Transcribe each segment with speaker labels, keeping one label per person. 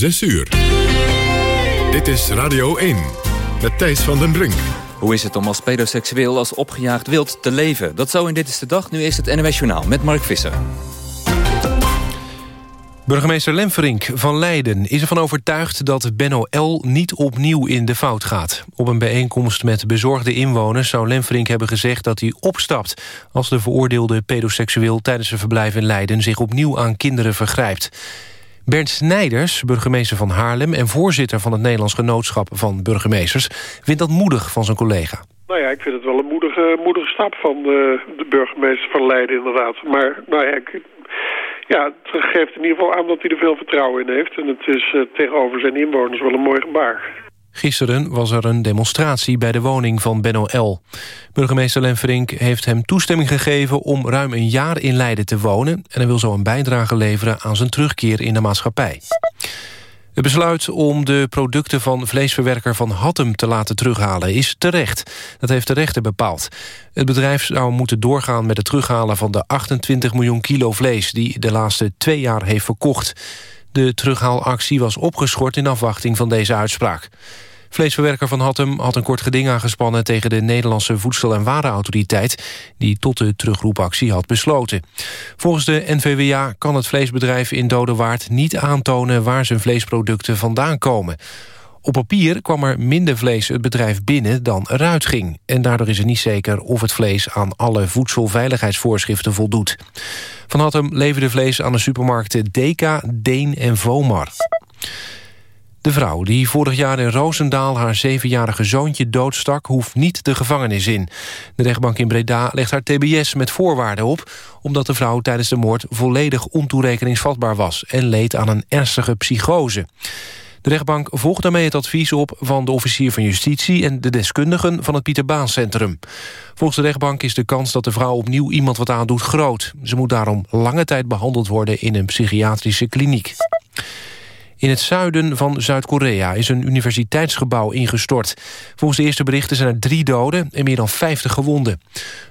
Speaker 1: 6 uur. Dit is Radio 1 met Thijs van den Brink.
Speaker 2: Hoe is het om als pedoseksueel als opgejaagd wild te leven? Dat zo in Dit is de Dag. Nu is het NWS Journaal met Mark Visser.
Speaker 3: Burgemeester Lemferink van Leiden is ervan overtuigd dat Benno L. niet opnieuw in de fout gaat. Op een bijeenkomst met bezorgde inwoners zou Lemferink hebben gezegd dat hij opstapt... als de veroordeelde pedoseksueel tijdens zijn verblijf in Leiden zich opnieuw aan kinderen vergrijpt. Bernd Snijders, burgemeester van Haarlem... en voorzitter van het Nederlands Genootschap van Burgemeesters... vindt dat moedig van zijn collega.
Speaker 4: Nou ja, ik vind het wel een moedige, moedige stap van de, de burgemeester van Leiden inderdaad. Maar nou ja, ik, ja, het geeft in ieder geval aan dat hij er veel vertrouwen in heeft. En het is uh, tegenover zijn inwoners wel een mooi gebaar.
Speaker 3: Gisteren was er een demonstratie bij de woning van Benno L. Burgemeester Lenverink heeft hem toestemming gegeven... om ruim een jaar in Leiden te wonen... en hij wil zo een bijdrage leveren aan zijn terugkeer in de maatschappij. Het besluit om de producten van vleesverwerker Van Hattem te laten terughalen is terecht. Dat heeft de rechter bepaald. Het bedrijf zou moeten doorgaan met het terughalen van de 28 miljoen kilo vlees... die de laatste twee jaar heeft verkocht. De terughaalactie was opgeschort in afwachting van deze uitspraak. Vleesverwerker Van Hattem had een kort geding aangespannen... tegen de Nederlandse Voedsel- en Warenautoriteit... die tot de terugroepactie had besloten. Volgens de NVWA kan het vleesbedrijf in Dodewaard niet aantonen... waar zijn vleesproducten vandaan komen. Op papier kwam er minder vlees het bedrijf binnen dan eruit ging. En daardoor is het niet zeker of het vlees aan alle voedselveiligheidsvoorschriften voldoet. Van Hattem leverde vlees aan de supermarkten Deka, Deen en Vomar. De vrouw die vorig jaar in Roosendaal haar zevenjarige zoontje doodstak... hoeft niet de gevangenis in. De rechtbank in Breda legt haar tbs met voorwaarden op... omdat de vrouw tijdens de moord volledig ontoerekeningsvatbaar was... en leed aan een ernstige psychose. De rechtbank volgt daarmee het advies op van de officier van justitie... en de deskundigen van het Pieter Baan Centrum. Volgens de rechtbank is de kans dat de vrouw opnieuw iemand wat aandoet groot. Ze moet daarom lange tijd behandeld worden in een psychiatrische kliniek. In het zuiden van Zuid-Korea is een universiteitsgebouw ingestort. Volgens de eerste berichten zijn er drie doden en meer dan 50 gewonden.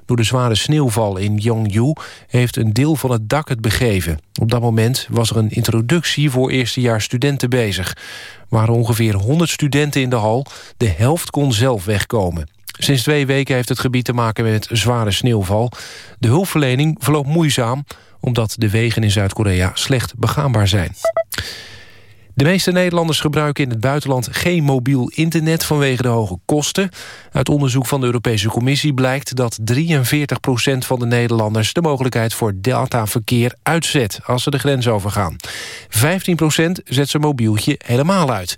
Speaker 3: Door de zware sneeuwval in Yongju heeft een deel van het dak het begeven. Op dat moment was er een introductie voor eerstejaars studenten bezig. Er waren ongeveer 100 studenten in de hal. De helft kon zelf wegkomen. Sinds twee weken heeft het gebied te maken met zware sneeuwval. De hulpverlening verloopt moeizaam omdat de wegen in Zuid-Korea slecht begaanbaar zijn. De meeste Nederlanders gebruiken in het buitenland geen mobiel internet vanwege de hoge kosten. Uit onderzoek van de Europese Commissie blijkt dat 43% van de Nederlanders de mogelijkheid voor dataverkeer uitzet als ze de grens overgaan. 15% zet zijn mobieltje helemaal uit.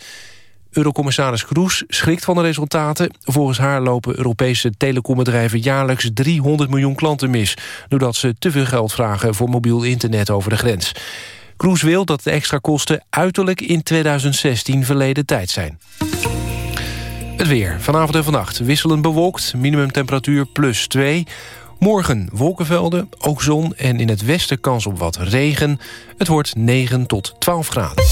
Speaker 3: Eurocommissaris Kroes schrikt van de resultaten. Volgens haar lopen Europese telecombedrijven jaarlijks 300 miljoen klanten mis... doordat ze te veel geld vragen voor mobiel internet over de grens. Kroes wil dat de extra kosten uiterlijk in 2016 verleden tijd zijn. Het weer. Vanavond en vannacht wisselend bewolkt. Minimumtemperatuur plus 2. Morgen wolkenvelden, ook zon en in het westen kans op wat regen. Het wordt 9 tot 12 graden.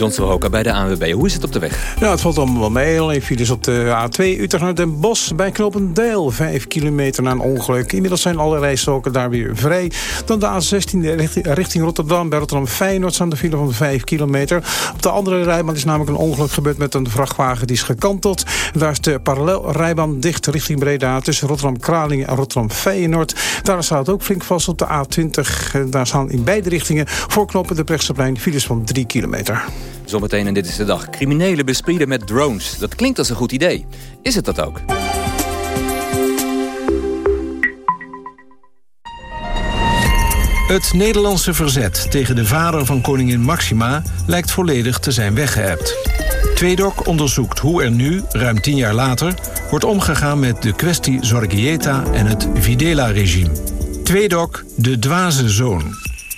Speaker 2: John Sohoka bij de ANWB. Hoe is het op de weg?
Speaker 5: Ja, het valt allemaal wel mee. Alleen files op de A2 Utrecht naar Den Bosch bij Knopendeel. Vijf kilometer na een ongeluk. Inmiddels zijn alle rijstroken daar weer vrij. Dan de A16 richting Rotterdam. Bij Rotterdam Feyenoord staan de file van 5 kilometer. Op de andere rijbaan is namelijk een ongeluk gebeurd met een vrachtwagen die is gekanteld. Daar is de parallelrijbaan dicht richting Breda. Tussen Rotterdam Kralingen en Rotterdam Feyenoord. Daar staat ook flink vast op de A20. Daar staan in beide richtingen voorknoppen de Brechtseplein files van 3 kilometer.
Speaker 2: Zometeen en dit is de dag. Criminelen bespieden met drones. Dat klinkt als een goed idee. Is het dat ook?
Speaker 6: Het Nederlandse verzet tegen de vader van koningin Maxima... lijkt volledig te zijn weggeëpt. Tweedok onderzoekt hoe er nu, ruim tien jaar later... wordt omgegaan met de kwestie Zorgieta en het Videla-regime. Tweedok, de dwaze zoon.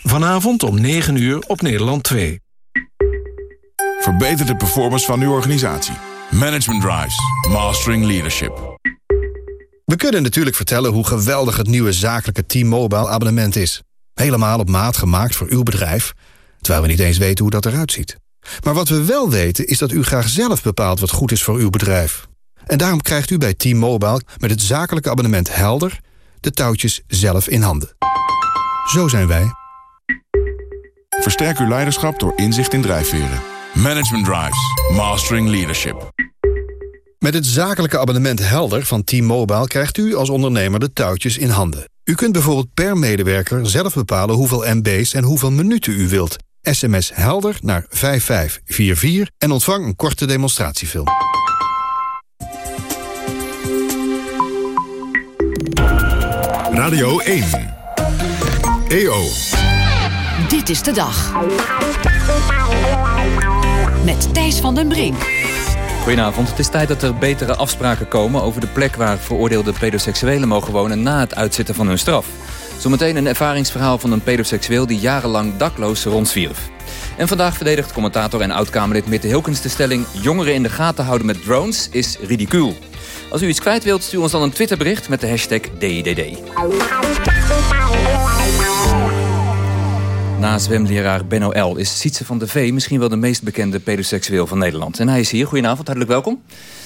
Speaker 6: Vanavond om 9 uur op Nederland 2.
Speaker 7: Verbeter de performance van uw organisatie. Management Drives. Mastering Leadership.
Speaker 8: We kunnen natuurlijk vertellen hoe geweldig het nieuwe zakelijke T-Mobile abonnement is. Helemaal op maat gemaakt voor uw bedrijf, terwijl we niet eens weten hoe dat eruit ziet. Maar wat we wel weten is dat u graag zelf bepaalt wat goed is voor uw bedrijf. En daarom krijgt u bij T-Mobile met het zakelijke abonnement Helder de touwtjes zelf in handen. Zo zijn wij.
Speaker 1: Versterk uw leiderschap door inzicht in drijfveren. Management Drives. Mastering Leadership.
Speaker 8: Met het zakelijke abonnement Helder van T-Mobile krijgt u als ondernemer de touwtjes in handen. U kunt bijvoorbeeld per medewerker zelf bepalen hoeveel MB's en hoeveel minuten u wilt. SMS Helder naar 5544 en ontvang een korte demonstratiefilm.
Speaker 9: Radio 1. EO.
Speaker 10: Dit is de dag. Met Thijs van den Brink.
Speaker 2: Goedenavond. Het is tijd dat er betere afspraken komen... over de plek waar veroordeelde pedoseksuelen mogen wonen... na het uitzitten van hun straf. Zometeen een ervaringsverhaal van een pedoseksueel... die jarenlang dakloos rondzwierf. En vandaag verdedigt commentator en oud-Kamerlid Mitte Hilkens de stelling... jongeren in de gaten houden met drones is ridicuul. Als u iets kwijt wilt, stuur ons dan een Twitterbericht met de hashtag DIDD. Na zwemleraar Benno L. is Sietse van de V misschien wel de meest bekende pedoseksueel van Nederland. En hij is hier. Goedenavond, hartelijk welkom.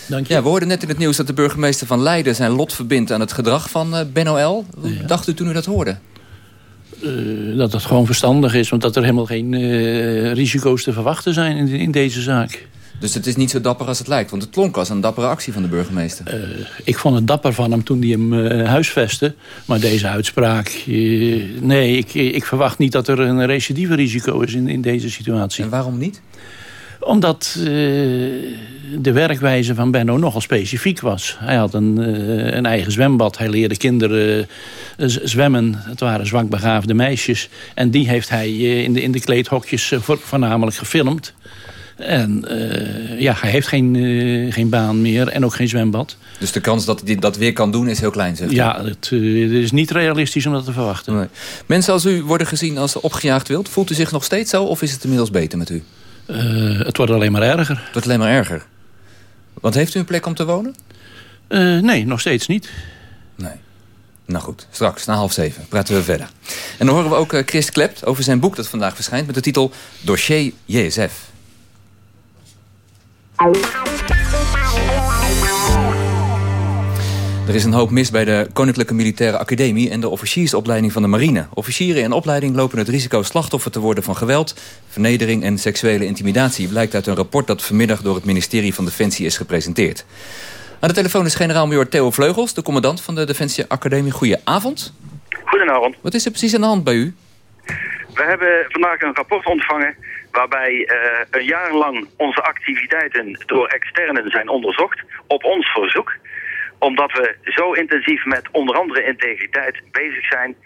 Speaker 11: Dank je.
Speaker 2: Ja, we hoorden net in het nieuws dat de burgemeester van Leiden zijn lot verbindt aan het gedrag van uh, Benno L. Hoe
Speaker 11: Ja.
Speaker 2: dacht u toen u dat hoorde?
Speaker 11: Eh, dat het gewoon verstandig is, want dat er helemaal geen eh, risico's te verwachten zijn in, in deze zaak.
Speaker 2: Dus het is niet zo dapper als het lijkt, want het klonk als een dappere actie van de burgemeester.
Speaker 11: Eh, ik vond het dapper van hem toen hij hem eh, huisvestte. Maar deze uitspraak, eh, nee, ik, ik verwacht niet dat er een recidive risico is in, in deze situatie.
Speaker 2: En waarom niet?
Speaker 11: Omdat de werkwijze van Benno nogal specifiek was. Hij had een, een eigen zwembad. Hij leerde kinderen zwemmen. Het waren zwakbegaafde meisjes. En die heeft hij in, de, in de kleedhokjes voor- voornamelijk gefilmd. En eh, ja, hij heeft geen, eh, geen baan meer en ook geen zwembad.
Speaker 2: Dus de kans dat hij dat weer kan doen is heel klein, zegt u?
Speaker 11: Ja, het, eh, het is niet realistisch om dat te verwachten.
Speaker 2: Nee. Mensen als u worden gezien als opgejaagd wild. Voelt u zich nog steeds zo of is het inmiddels beter met u?
Speaker 11: Het wordt alleen maar erger.
Speaker 2: Het wordt alleen maar erger. Want heeft u een plek om te wonen?
Speaker 11: Nee, nog steeds niet.
Speaker 2: Nee. Nou goed, straks na half zeven praten we verder. En dan horen we ook Chris Klept over zijn boek dat vandaag verschijnt... met de titel Dossier JSF. Er is een hoop mis bij de Koninklijke Militaire Academie... en de officiersopleiding van de marine. Officieren in opleiding lopen het risico slachtoffer te worden van geweld... vernedering en seksuele intimidatie... blijkt uit een rapport dat vanmiddag door het ministerie van Defensie is gepresenteerd. Aan de telefoon is generaal-major Theo Vleugels, de commandant van de Defensie Academie. Goedenavond.
Speaker 12: Goedenavond.
Speaker 2: Wat is er precies aan de hand bij u?
Speaker 12: We hebben vandaag een rapport ontvangen waarbij eh, een jaar lang onze activiteiten door externen zijn onderzocht op ons verzoek. Omdat we zo intensief met onder andere integriteit bezig zijn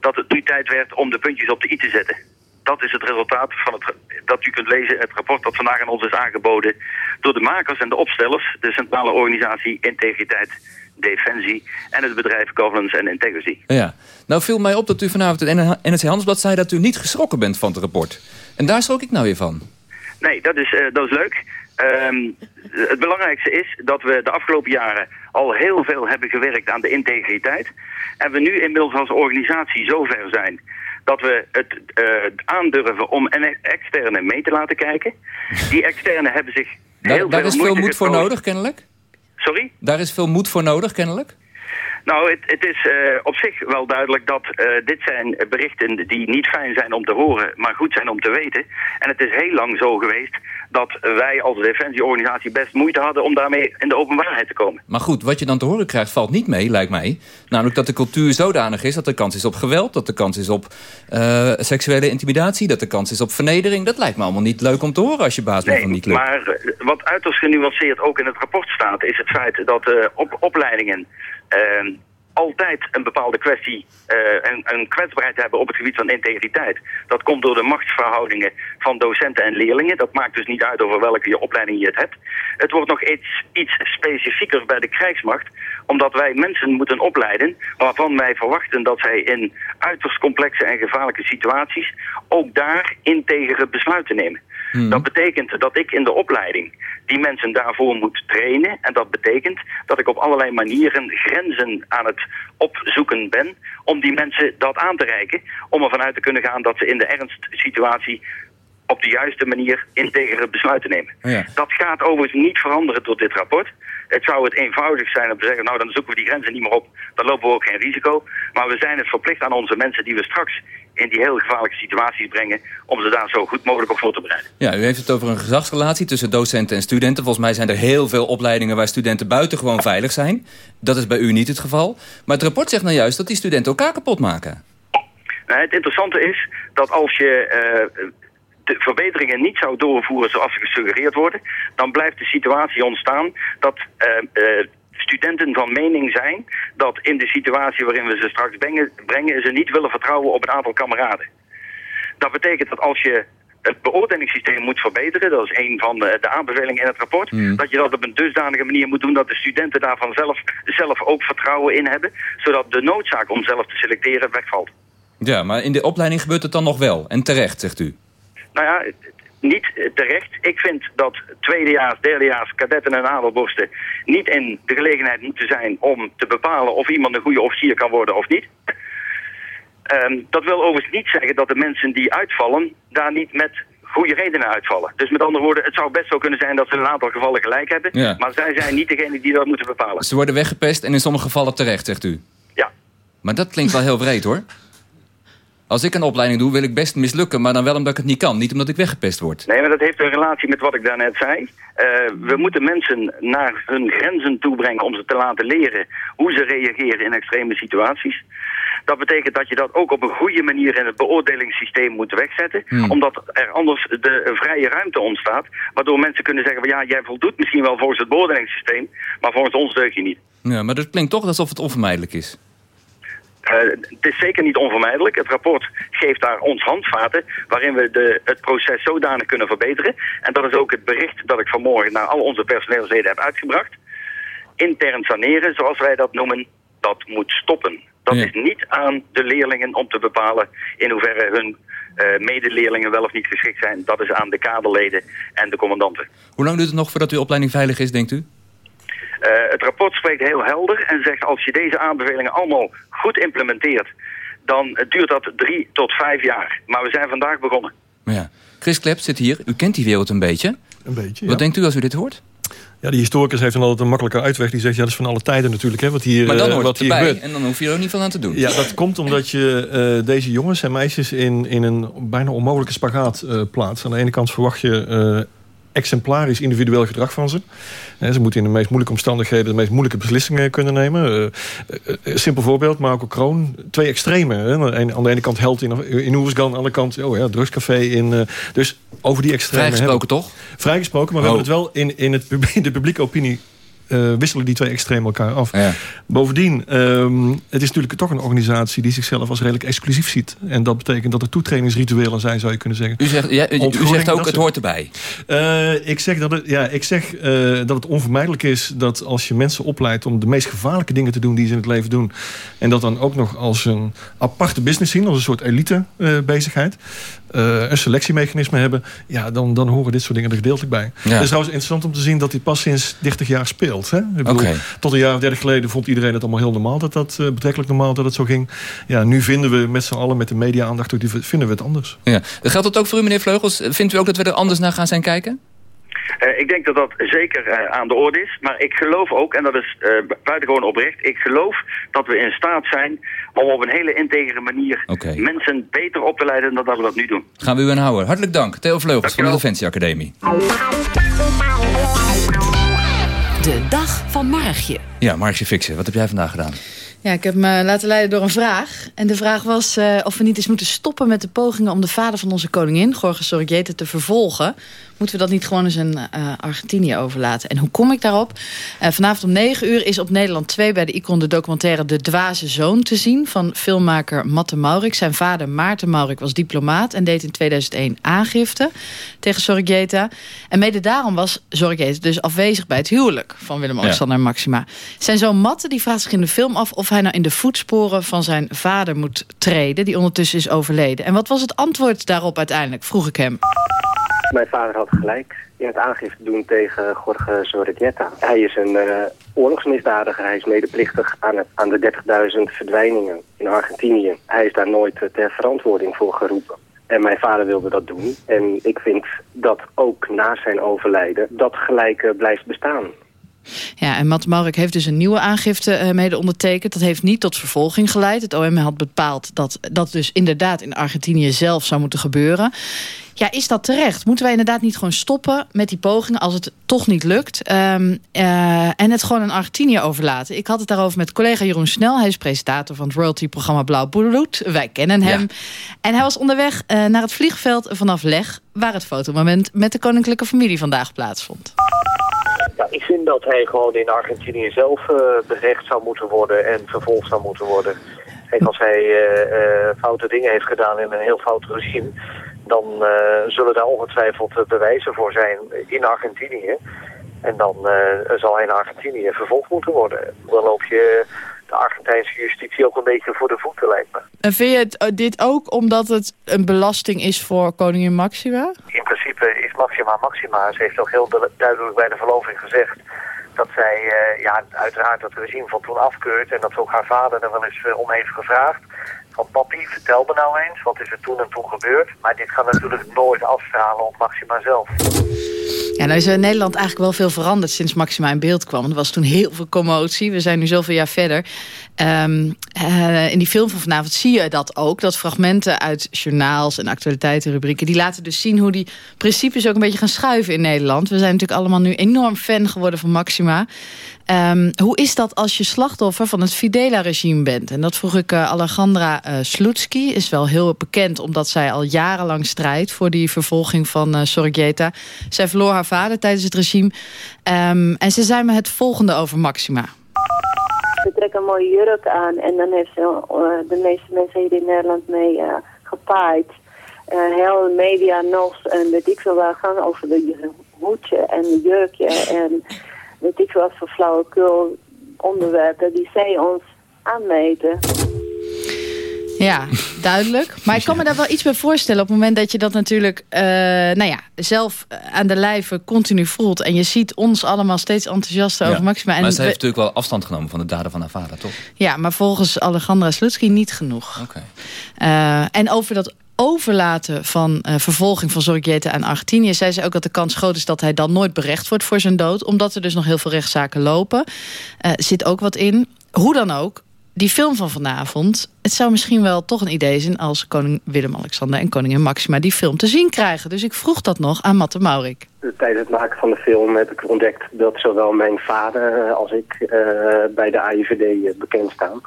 Speaker 12: dat het nu tijd werd om de puntjes op de i te zetten. Dat is het resultaat van het, dat u kunt lezen, het rapport dat vandaag aan ons is aangeboden door de makers en de opstellers, de Centrale Organisatie Integriteit, Defensie en het bedrijf Governance and Integrity.
Speaker 2: Ja. Nou viel mij op dat u vanavond in NRC Handelsblad zei... dat u niet geschrokken bent van het rapport. En daar schrok ik nou weer van.
Speaker 12: Nee, dat is, eh, dat is leuk. Ehm, het belangrijkste is dat we de afgelopen jaren al heel veel hebben gewerkt aan de integriteit. En we nu inmiddels als organisatie zover zijn dat we het eh, aandurven om een externe mee te laten kijken. Die externe hebben zich heel
Speaker 2: Daar, daar
Speaker 12: veel
Speaker 2: is veel moed voor nodig, kennelijk.
Speaker 12: Sorry?
Speaker 2: Daar is veel moed voor nodig, kennelijk.
Speaker 12: Nou, het, het is eh, op zich wel duidelijk dat eh, dit zijn berichten die niet fijn zijn om te horen, maar goed zijn om te weten. En het is heel lang zo geweest dat wij als defensieorganisatie best moeite hadden om daarmee in de openbaarheid te komen.
Speaker 2: Maar goed, wat je dan te horen krijgt valt niet mee, lijkt mij. Namelijk dat de cultuur zodanig is dat er kans is op geweld... dat er kans is op eh, seksuele intimidatie... dat er kans is op vernedering. Dat lijkt me allemaal niet leuk om te horen als je baas bent van die club.
Speaker 12: Maar wat uiterst genuanceerd ook in het rapport staat... is het feit dat op, opleidingen altijd een bepaalde kwestie... eh, een, een kwetsbaarheid hebben op het gebied van integriteit. Dat komt door de machtsverhoudingen van docenten en leerlingen. Dat maakt dus niet uit over welke je opleiding je het hebt. Het wordt nog iets, iets specifieker bij de krijgsmacht... omdat wij mensen moeten opleiden... waarvan wij verwachten dat zij in uiterst complexe en gevaarlijke situaties... ook daar integere besluiten nemen. Dat betekent dat ik in de opleiding die mensen daarvoor moet trainen. En dat betekent dat ik op allerlei manieren grenzen aan het opzoeken ben... om die mensen dat aan te reiken. Om ervan uit te kunnen gaan dat ze in de ernstsituatie op de juiste manier integere besluiten nemen.
Speaker 2: Ja.
Speaker 12: Dat gaat overigens niet veranderen door dit rapport. Het zou het eenvoudig zijn om te zeggen, nou dan zoeken we die grenzen niet meer op. Dan lopen we ook geen risico. Maar we zijn het verplicht aan onze mensen die we straks in die heel gevaarlijke situaties brengen... om ze daar zo goed mogelijk op voor te bereiden.
Speaker 2: Ja, u heeft het over een gezagsrelatie tussen docenten en studenten. Volgens mij zijn er heel veel opleidingen waar studenten buitengewoon veilig zijn. Dat is bij u niet het geval. Maar het rapport zegt nou juist dat die studenten elkaar kapot maken.
Speaker 12: Nou, het interessante is dat als je eh, de verbeteringen niet zou doorvoeren zoals ze gesuggereerd worden, dan blijft de situatie ontstaan dat eh, eh, studenten van mening zijn dat in de situatie waarin we ze straks brengen, brengen ze niet willen vertrouwen op een aantal kameraden. Dat betekent dat als je het beoordelingssysteem moet verbeteren, dat is een van de, de aanbevelingen in het rapport,
Speaker 2: Hmm.
Speaker 12: dat je dat op een dusdanige manier moet doen dat de studenten daar vanzelf zelf ook vertrouwen in hebben, zodat de noodzaak om zelf te selecteren wegvalt.
Speaker 2: Ja, maar in de opleiding gebeurt het dan nog wel. En terecht, zegt u.
Speaker 12: Nou ja, niet terecht. Ik vind dat tweedejaars, derdejaars kadetten en adelborsten niet in de gelegenheid moeten zijn om te bepalen of iemand een goede officier kan worden of niet. Ehm, dat wil overigens niet zeggen dat de mensen die uitvallen daar niet met goede redenen uitvallen. Dus met andere woorden, het zou best zo kunnen zijn dat ze in een aantal gevallen gelijk hebben.
Speaker 2: Ja.
Speaker 12: Maar zij zijn niet degene die dat moeten bepalen.
Speaker 2: Ze worden weggepest en in sommige gevallen terecht, zegt u.
Speaker 12: Ja.
Speaker 2: Maar dat klinkt wel heel breed, hoor. Als ik een opleiding doe, wil ik best mislukken, maar dan wel omdat ik het niet kan. Niet omdat ik weggepest word.
Speaker 12: Nee, maar dat heeft een relatie met wat ik daarnet zei. Eh, we moeten mensen naar hun grenzen toe brengen om ze te laten leren hoe ze reageren in extreme situaties. Dat betekent dat je dat ook op een goede manier in het beoordelingssysteem moet wegzetten.
Speaker 2: Hmm.
Speaker 12: Omdat er anders de vrije ruimte ontstaat. Waardoor mensen kunnen zeggen, van, ja, jij voldoet misschien wel volgens het beoordelingssysteem. Maar volgens ons deug je niet.
Speaker 2: Ja, maar dat klinkt toch alsof het onvermijdelijk is.
Speaker 12: Eh, het is zeker niet onvermijdelijk. Het rapport geeft daar ons handvaten waarin we de, het proces zodanig kunnen verbeteren. En dat is ook het bericht dat ik vanmorgen naar al onze personeelsleden heb uitgebracht. Intern saneren, zoals wij dat noemen, dat moet stoppen. Dat
Speaker 2: Ja.
Speaker 12: is niet aan de leerlingen om te bepalen in hoeverre hun eh, medeleerlingen wel of niet geschikt zijn. Dat is aan de kaderleden en de commandanten.
Speaker 2: Hoe lang duurt het nog voordat uw opleiding veilig is, denkt u?
Speaker 12: Eh, het rapport spreekt heel helder en zegt als je deze aanbevelingen allemaal goed implementeert, dan eh, duurt dat drie tot vijf jaar. Maar we zijn vandaag begonnen.
Speaker 2: Maar ja. Chris Klep zit hier. U kent die wereld een beetje.
Speaker 13: Een beetje,
Speaker 2: Wat
Speaker 13: ja.
Speaker 2: denkt u als u dit hoort?
Speaker 13: Ja, die historicus heeft dan altijd een makkelijke uitweg. Die zegt, ja, dat is van alle tijden natuurlijk, hè, wat hier,
Speaker 2: Maar dan
Speaker 13: eh,
Speaker 2: hoort
Speaker 13: wat
Speaker 2: het
Speaker 13: hier
Speaker 2: erbij
Speaker 13: gebeurt.
Speaker 2: en dan hoef je er ook niet veel aan te doen.
Speaker 13: Ja, dat komt omdat je eh, deze jongens en meisjes in, in een bijna onmogelijke spagaat eh, plaatst. Aan de ene kant verwacht je eh, exemplarisch individueel gedrag van ze. Ze moeten in de meest moeilijke omstandigheden de meest moeilijke beslissingen kunnen nemen. Eh, eh, simpel voorbeeld, Marco Kroon. Twee extremen. Aan de- ene kant held in, in aan de andere kant oh ja, drugscafé. In, eh, dus over die extremen
Speaker 2: Vrijgesproken
Speaker 13: hebben-
Speaker 2: toch?
Speaker 13: Vrijgesproken, maar we
Speaker 2: Oh.
Speaker 13: hebben het wel in, in, het, in de publieke opinie... eh, wisselen die twee extremen elkaar af. Bovendien, ehm, het is natuurlijk toch een organisatie... die zichzelf als redelijk exclusief ziet. En dat betekent dat er toetredingsrituelen zijn, zou je kunnen zeggen.
Speaker 2: U zegt, ja, u- zegt ook, het hoort erbij.
Speaker 13: Eh, ik zeg, dat het, ja, ik zeg eh, dat het onvermijdelijk is dat als je mensen opleidt... om de meest gevaarlijke dingen te doen die ze in het leven doen... en dat dan ook nog als een aparte business zien... als een soort elite bezigheid... eh, een selectiemechanisme hebben... ja, dan, dan horen dit soort dingen er gedeeltelijk bij. Het is trouwens interessant om te zien dat dit pas sinds 30 jaar speelt. Hè? Ik bedoel,
Speaker 2: Oké.
Speaker 13: Tot een jaar of 30 geleden vond iedereen het allemaal heel normaal... dat dat eh, betrekkelijk normaal dat het zo ging. Ja, nu vinden we met z'n allen, met de media-aandacht... ook, die vinden we het anders.
Speaker 2: Ja. Geldt dat ook voor u, meneer Vleugels? Vindt u ook dat we er anders naar gaan zijn kijken?
Speaker 12: Eh, ik denk dat dat zeker eh, aan de orde is. Maar ik geloof ook, en dat is eh, buitengewoon oprecht... ik geloof dat we in staat zijn om op een hele integere manier... Mensen beter op te leiden dan dat we dat nu doen.
Speaker 2: Gaan we u aanhouden. Hartelijk dank. Theo Vleugels van de Defensie Academie.
Speaker 10: De dag van Margje.
Speaker 2: Ja, Margje Fixen, wat heb jij vandaag gedaan?
Speaker 14: Ja, ik heb me laten leiden door een vraag. En de vraag was eh, of we niet eens moeten stoppen met de pogingen... om de vader van onze koningin, Jorge Sorriete, te vervolgen. Moeten we dat niet gewoon eens aan eh, Argentinië overlaten? En hoe kom ik daarop? Eh, vanavond om 9 uur is op Nederland 2 bij de Icon de documentaire... De Dwaze Zoon te zien van filmmaker Matte Maurik. Zijn vader Maarten Maurik was diplomaat... en deed in 2001 aangifte tegen Sorrieta. En mede daarom was Sorrieta dus afwezig bij het huwelijk... van Willem-Alexander en Maxima. Zijn zoon Matte die vraagt zich in de film af... of hij nou in de voetsporen van zijn vader moet treden... die ondertussen is overleden. En wat was het antwoord daarop uiteindelijk, vroeg ik hem.
Speaker 15: Mijn vader had gelijk in het aangifte doen tegen Jorge Zorrigueta. Hij is een eh, oorlogsmisdadiger. Hij is medeplichtig aan, het, aan de 30.000 verdwijningen in Argentinië. Hij is daar nooit eh, ter verantwoording voor geroepen. En mijn vader wilde dat doen. En ik vind dat ook na zijn overlijden dat gelijk blijft bestaan.
Speaker 14: Ja, en Matt Maurik heeft dus een nieuwe aangifte uh, mede ondertekend. Dat heeft niet tot vervolging geleid. Het OM had bepaald dat dat dus inderdaad in Argentinië zelf zou moeten gebeuren. Ja, is dat terecht? Moeten wij inderdaad niet gewoon stoppen met die pogingen... als het toch niet lukt um, uh, en het gewoon aan Argentinië overlaten? Ik had het daarover met collega Jeroen Snel. Hij is presentator van het royalty-programma Blauw Bloed. Wij kennen hem. Ja. En hij was onderweg uh, naar het vliegveld vanaf Leg... waar het fotomoment met de koninklijke familie vandaag plaatsvond.
Speaker 16: Ja, ik vind dat hij gewoon in Argentinië zelf uh, berecht zou moeten worden en vervolgd zou moeten worden. Kijk, als hij uh, uh, foute dingen heeft gedaan in een heel fout regime, dan zullen daar ongetwijfeld bewijzen voor zijn in Argentinië. En dan zal hij in Argentinië vervolgd moeten worden. Dan loop je de Argentijnse justitie ook een beetje voor de voeten, lijkt me.
Speaker 14: En vind je het, dit ook omdat het een belasting is voor koningin Maxima?
Speaker 16: In principe is Maxima Maxima. Ze heeft ook heel duidelijk bij de verloving gezegd dat zij uh, ja, uiteraard dat regime van toen afkeurt... en dat ze ook haar vader er wel eens uh, om heeft gevraagd van papi, vertel me nou eens, wat is er toen en toen gebeurd? Maar dit kan natuurlijk nooit afstralen op Maxima zelf.
Speaker 14: Ja, nou is in Nederland eigenlijk wel veel veranderd sinds Maxima in beeld kwam. Er was toen heel veel commotie. We zijn nu zoveel jaar verder. Um, uh, in die film van vanavond zie je dat ook. Dat fragmenten uit journaals en actualiteitenrubrieken... die laten dus zien hoe die principes ook een beetje gaan schuiven in Nederland. We zijn natuurlijk allemaal nu enorm fan geworden van Maxima. Um, hoe is dat als je slachtoffer van het Fidela-regime bent? En dat vroeg ik uh, Alejandra uh. Is wel heel bekend omdat zij al jarenlang strijdt... voor die vervolging van uh, Sorgieta. Zij verloor haar vader tijdens het regime. Um, en ze zei me het volgende over Maxima.
Speaker 17: Ze trekt een mooie jurk aan en dan heeft ze de meeste mensen hier in Nederland mee gepaaid. heel de media nog en weet ik veel gaan over de hoedje en de jurkje en weet ik wat voor flauwekul onderwerpen die zij ons aanmeten.
Speaker 14: Ja, duidelijk. Maar ik kan me daar wel iets bij voorstellen... op het moment dat je dat natuurlijk uh, nou ja, zelf aan de lijve continu voelt... en je ziet ons allemaal steeds enthousiaster ja, over Maxima. En
Speaker 2: maar ze heeft natuurlijk wel afstand genomen van de daden van haar vader, toch?
Speaker 14: Ja, maar volgens Alejandra Slutsky niet genoeg.
Speaker 2: Oké.
Speaker 14: Okay. Uh, en over dat overlaten van uh, vervolging van Zorgieta aan Argentinië... zei ze ook dat de kans groot is dat hij dan nooit berecht wordt voor zijn dood... omdat er dus nog heel veel rechtszaken lopen. Zit ook wat in. Hoe dan ook, die film van vanavond... het zou misschien wel toch een idee zijn... als koning Willem-Alexander en koningin Maxima die film te zien krijgen. Dus ik vroeg dat nog aan Matte Maurik.
Speaker 15: Tijdens het maken van de film heb ik ontdekt... dat zowel mijn vader als ik uh, bij de AIVD bekend staan...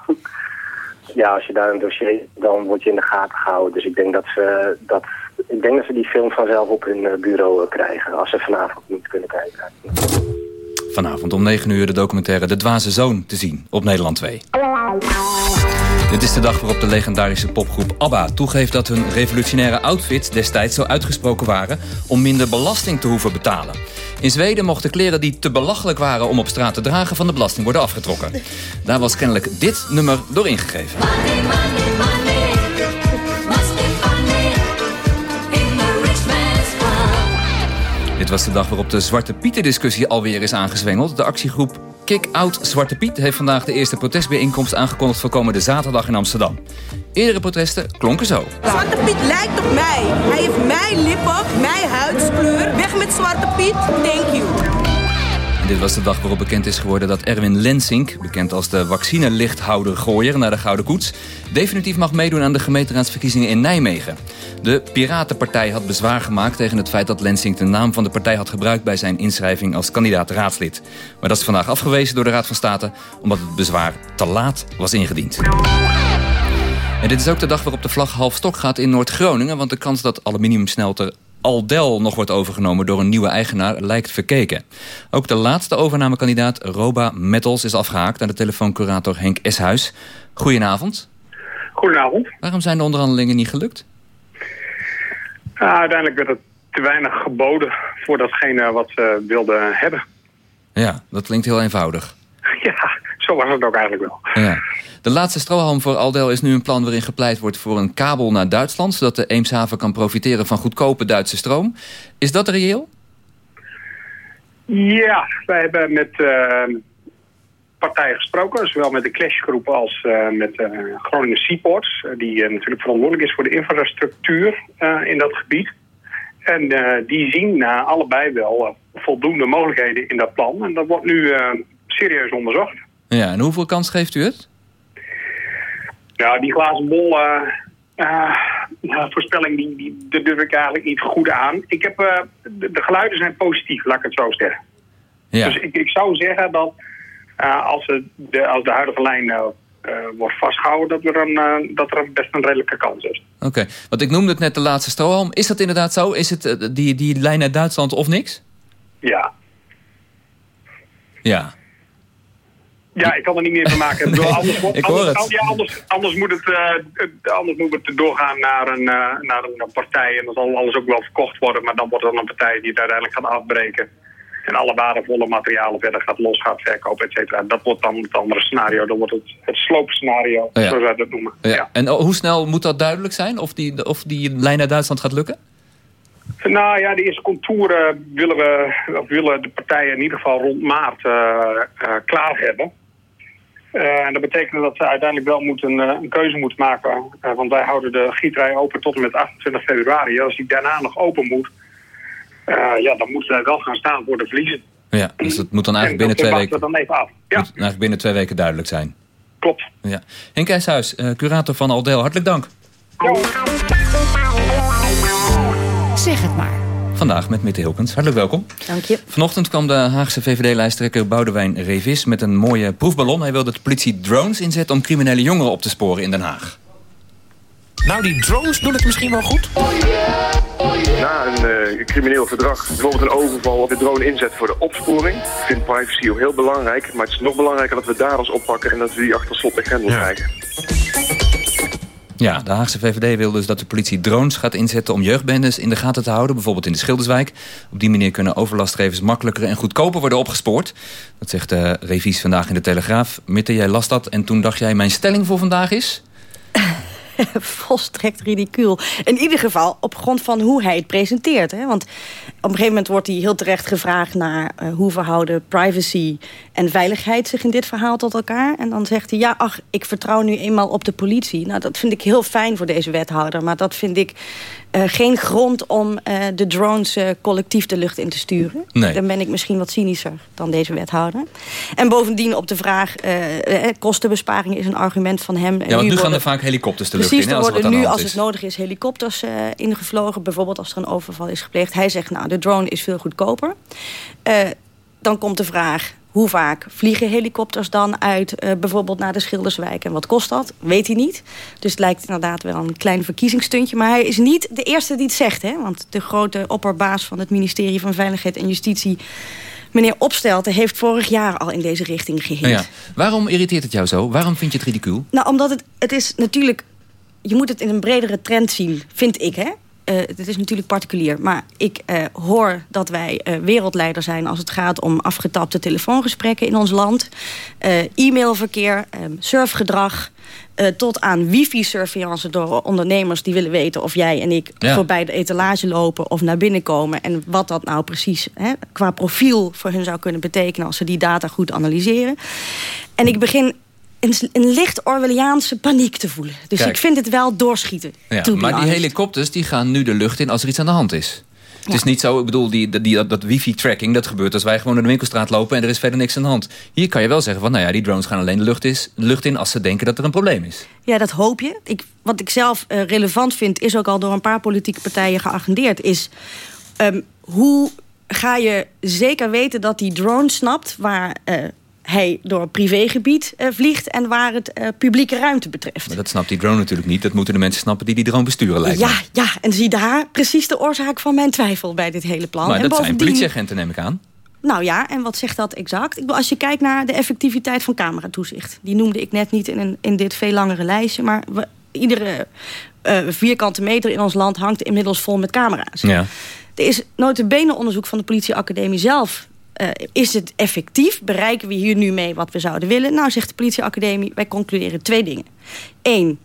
Speaker 15: ja, als je daar een dossier dan word je in de gaten gehouden. Dus ik denk dat ze, dat, ik denk dat ze die film vanzelf op hun bureau krijgen... als ze vanavond niet kunnen kijken.
Speaker 2: Vanavond om 9 uur de documentaire De Dwaze Zoon te zien op Nederland 2. Dit is de dag waarop de legendarische popgroep ABBA toegeeft dat hun revolutionaire outfits destijds zo uitgesproken waren om minder belasting te hoeven betalen. In Zweden mochten kleren die te belachelijk waren om op straat te dragen van de belasting worden afgetrokken. Daar was kennelijk dit nummer door ingegeven. Dit was de dag waarop de Zwarte Pieten-discussie alweer is aangezwengeld. De actiegroep Kick Out Zwarte Piet heeft vandaag de eerste protestbijeenkomst aangekondigd voor komende zaterdag in Amsterdam. Eerdere protesten klonken zo.
Speaker 18: Zwarte Piet lijkt op mij. Hij heeft mijn lippen, mijn huidskleur. Weg met Zwarte Piet, thank you.
Speaker 2: Dit was de dag waarop bekend is geworden dat Erwin Lensink... bekend als de vaccinelichthouder gooier naar de Gouden Koets... definitief mag meedoen aan de gemeenteraadsverkiezingen in Nijmegen. De Piratenpartij had bezwaar gemaakt tegen het feit dat Lensink... de naam van de partij had gebruikt bij zijn inschrijving als kandidaat raadslid. Maar dat is vandaag afgewezen door de Raad van State... omdat het bezwaar te laat was ingediend. En dit is ook de dag waarop de vlag half stok gaat in Noord-Groningen... want de kans dat aluminiumsmelter Aldel nog wordt overgenomen door een nieuwe eigenaar lijkt verkeken. Ook de laatste overnamekandidaat Roba Metals is afgehaakt... aan de telefooncurator Henk Eshuis. Goedenavond.
Speaker 19: Goedenavond.
Speaker 2: Waarom zijn de onderhandelingen niet gelukt?
Speaker 19: Uh, uiteindelijk werd het te weinig geboden voor datgene wat ze wilden hebben.
Speaker 2: Ja, dat klinkt heel eenvoudig.
Speaker 19: Zo was het ook eigenlijk wel.
Speaker 2: Ja. De laatste strohalm voor Aldel is nu een plan waarin gepleit wordt voor een kabel naar Duitsland... zodat de Eemshaven kan profiteren van goedkope Duitse stroom. Is dat reëel?
Speaker 19: Ja, wij hebben met uh, partijen gesproken. Zowel met de Clashgroep als uh, met uh, Groningen Seaports. die natuurlijk verantwoordelijk is voor de infrastructuur in dat gebied. En die zien allebei wel voldoende mogelijkheden in dat plan. En dat wordt nu serieus onderzocht.
Speaker 2: Ja, en hoeveel kans geeft u het?
Speaker 19: Ja, die glazen bol uh, voorspelling, die, die, durf ik eigenlijk niet goed aan. Ik heb, uh, de, de, geluiden zijn positief, laat ik het zo zeggen. Ja. Dus ik, ik zou zeggen dat uh, als, de, als de huidige lijn wordt vastgehouden... Dat er, een, dat er best een redelijke kans is.
Speaker 2: Oké, okay. want ik noemde het net de laatste strohalm. Is dat inderdaad zo? Is het die, die lijn uit Duitsland of niks?
Speaker 19: Ja.
Speaker 2: Ja.
Speaker 19: Ja, ik kan er niet meer van maken.
Speaker 2: nee,
Speaker 19: anders,
Speaker 2: ik hoor
Speaker 19: anders,
Speaker 2: het.
Speaker 19: Ja, anders, anders, moet het, uh, anders moet het doorgaan naar een, uh, naar een partij. En dan zal alles ook wel verkocht worden. Maar dan wordt het dan een partij die het uiteindelijk gaat afbreken. En alle waardevolle materialen verder gaat los, gaat verkopen, et cetera. Dat wordt dan het andere scenario. Dan wordt het het sloopscenario, oh ja. zoals wij dat noemen.
Speaker 2: Ja. ja. En hoe snel moet dat duidelijk zijn? Of die, of die lijn naar Duitsland gaat lukken?
Speaker 19: Nou ja, de eerste contouren willen, we, of willen de partijen in ieder geval rond maart uh, uh, klaar hebben. Uh, en dat betekent dat ze uiteindelijk wel moeten, een keuze moeten maken. want wij houden de gieterij open tot en met 28 februari. Als die daarna nog open moet, ja, dan moeten wij wel gaan staan voor de verliezen.
Speaker 2: Ja, dus dat moet dan eigenlijk binnen twee weken...
Speaker 19: dan even af. Ja.
Speaker 2: Moet eigenlijk binnen twee weken duidelijk zijn.
Speaker 19: Klopt.
Speaker 2: Ja. Henk curator van Aldel, hartelijk dank.
Speaker 20: Zeg het maar.
Speaker 2: Vandaag met Mitte Hilkens. Hartelijk welkom.
Speaker 21: Dank je.
Speaker 2: Vanochtend kwam de Haagse VVD-lijsttrekker Boudewijn Revis... met een mooie proefballon. Hij wil dat de politie drones inzet om criminele jongeren op te sporen in Den Haag.
Speaker 22: Nou, die drones doen het misschien wel goed.
Speaker 23: Na een uh, crimineel gedrag, bijvoorbeeld een overval of de drone inzet voor de opsporing. Ik vind privacy ook heel belangrijk, maar het is nog belangrijker dat we daders oppakken en dat we die achter slot en grendel krijgen.
Speaker 2: Ja, de Haagse VVD wil dus dat de politie drones gaat inzetten om jeugdbendes in de gaten te houden. Bijvoorbeeld in de Schilderswijk. Op die manier kunnen overlastgevers makkelijker en goedkoper worden opgespoord. Dat zegt de revies vandaag in de Telegraaf. Mitte, jij las dat en toen dacht jij mijn stelling voor vandaag is...
Speaker 21: volstrekt ridicuul. In ieder geval op grond van hoe hij het presenteert. Hè? Want op een gegeven moment wordt hij heel terecht gevraagd... naar uh, hoe verhouden privacy en veiligheid zich in dit verhaal tot elkaar. En dan zegt hij, ja, ach, ik vertrouw nu eenmaal op de politie. Nou, dat vind ik heel fijn voor deze wethouder. Maar dat vind ik geen grond om uh, de drones uh, collectief de lucht in te sturen.
Speaker 2: Nee.
Speaker 21: Dan ben ik misschien wat cynischer dan deze wethouder. En bovendien op de vraag, kostenbesparing is een argument van hem.
Speaker 2: Ja, want nu gaan er vaak helikopters de lucht
Speaker 21: precies,
Speaker 2: in.
Speaker 21: Precies, er
Speaker 2: worden
Speaker 21: nu, als het nodig is, helikopters ingevlogen. Bijvoorbeeld als er een overval is gepleegd. Hij zegt, nou, de drone is veel goedkoper. dan komt de vraag, hoe vaak vliegen helikopters dan uit uh, bijvoorbeeld naar de Schilderswijk? En wat kost dat? Weet hij niet. Dus het lijkt inderdaad wel een klein verkiezingsstuntje. Maar hij is niet de eerste die het zegt. Hè? Want de grote opperbaas van het ministerie van Veiligheid en Justitie... meneer Opstelten heeft vorig jaar al in deze richting gehind.
Speaker 2: Nou ja. Waarom irriteert het jou zo? Waarom vind je het ridicuul?
Speaker 21: Nou, omdat het, het is natuurlijk... Je moet het in een bredere trend zien, vind ik, hè? Uh, het is natuurlijk particulier, maar ik uh, hoor dat wij uh, wereldleider zijn... als het gaat om afgetapte telefoongesprekken in ons land. E-mailverkeer, surfgedrag... tot aan wifi-surveillance door ondernemers die willen weten... of jij en ik
Speaker 2: Ja.
Speaker 21: voorbij de etalage lopen of naar binnen komen... en wat dat nou precies hè, qua profiel voor hun zou kunnen betekenen... als ze die data goed analyseren. En ik begin een, een licht Orwelliaanse paniek te voelen. Dus
Speaker 2: Kijk.
Speaker 21: ik vind het wel doorschieten.
Speaker 2: Ja, maar die helikopters die gaan nu de lucht in als er iets aan de hand is. Het is niet zo, ik bedoel, die, die, dat, dat wifi-tracking... dat gebeurt als wij gewoon door de winkelstraat lopen... en er is verder niks aan de hand. Hier kan je wel zeggen van, nou ja, die drones gaan alleen de lucht, is, de lucht in... als ze denken dat er een probleem is.
Speaker 21: Ja, dat hoop je. Ik, wat ik zelf eh, relevant vind, is ook al door een paar politieke partijen geagendeerd... is ehm, hoe ga je zeker weten dat die drone snapt... waar eh, hij door een privégebied eh, vliegt... en waar het eh, publieke ruimte betreft.
Speaker 2: Maar dat snapt die drone natuurlijk niet. Dat moeten de mensen snappen die die drone besturen, lijkt me.
Speaker 21: Ja, ja, en zie daar precies de oorzaak van mijn twijfel bij dit hele plan.
Speaker 2: Maar
Speaker 21: en
Speaker 2: dat zijn
Speaker 21: bovendien-
Speaker 2: politieagenten, neem ik aan.
Speaker 21: Nou ja, en wat zegt dat exact? Ik bedoel, als je kijkt naar de effectiviteit van cameratoezicht... die noemde ik net niet in, een, in dit veel langere lijstje... maar we, iedere eh, vierkante meter in ons land hangt inmiddels vol met camera's.
Speaker 2: Ja.
Speaker 21: Er is notabene onderzoek van de politieacademie zelf. Eh, is het effectief? Bereiken we hier nu mee wat we zouden willen? Nou, zegt de politieacademie, wij concluderen twee dingen. Eén,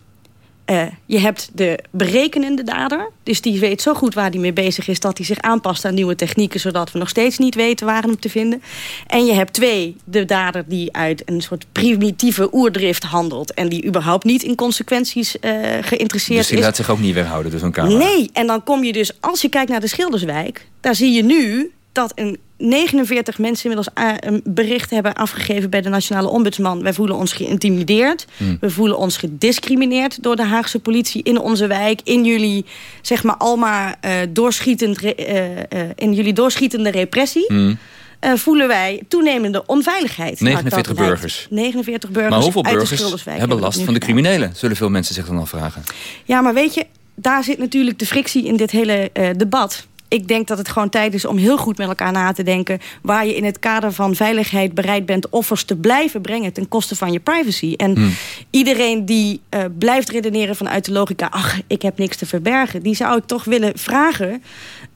Speaker 21: Uh, je hebt de berekenende dader. Dus die weet zo goed waar hij mee bezig is... dat hij zich aanpast aan nieuwe technieken... zodat we nog steeds niet weten waar hem te vinden. En je hebt twee, de dader die uit een soort primitieve oerdrift handelt... en die überhaupt niet in consequenties uh, geïnteresseerd is.
Speaker 2: Dus die laat zich ook niet weerhouden door zo'n camera?
Speaker 21: Nee, en dan kom je dus... als je kijkt naar de Schilderswijk... daar zie je nu dat een 49 mensen inmiddels een bericht hebben afgegeven bij de Nationale Ombudsman. Wij voelen ons geïntimideerd. Hmm. We voelen ons gediscrimineerd door de Haagse politie in onze wijk. In jullie, zeg maar, almaar uh, doorschietend, uh, uh, in jullie doorschietende repressie.
Speaker 2: Hmm.
Speaker 21: voelen wij toenemende onveiligheid.
Speaker 2: 49
Speaker 21: nou,
Speaker 2: burgers.
Speaker 21: 49 burgers
Speaker 2: maar hoeveel burgers hebben last van de criminelen? Zullen veel mensen zich dan afvragen.
Speaker 21: Ja, maar weet je, daar zit natuurlijk de frictie in dit hele debat ik denk dat het gewoon tijd is om heel goed met elkaar na te denken... waar je in het kader van veiligheid bereid bent offers te blijven brengen... ten koste van je privacy. En
Speaker 2: Hmm.
Speaker 21: iedereen die uh, blijft redeneren vanuit de logica... ach, ik heb niks te verbergen, die zou ik toch willen vragen...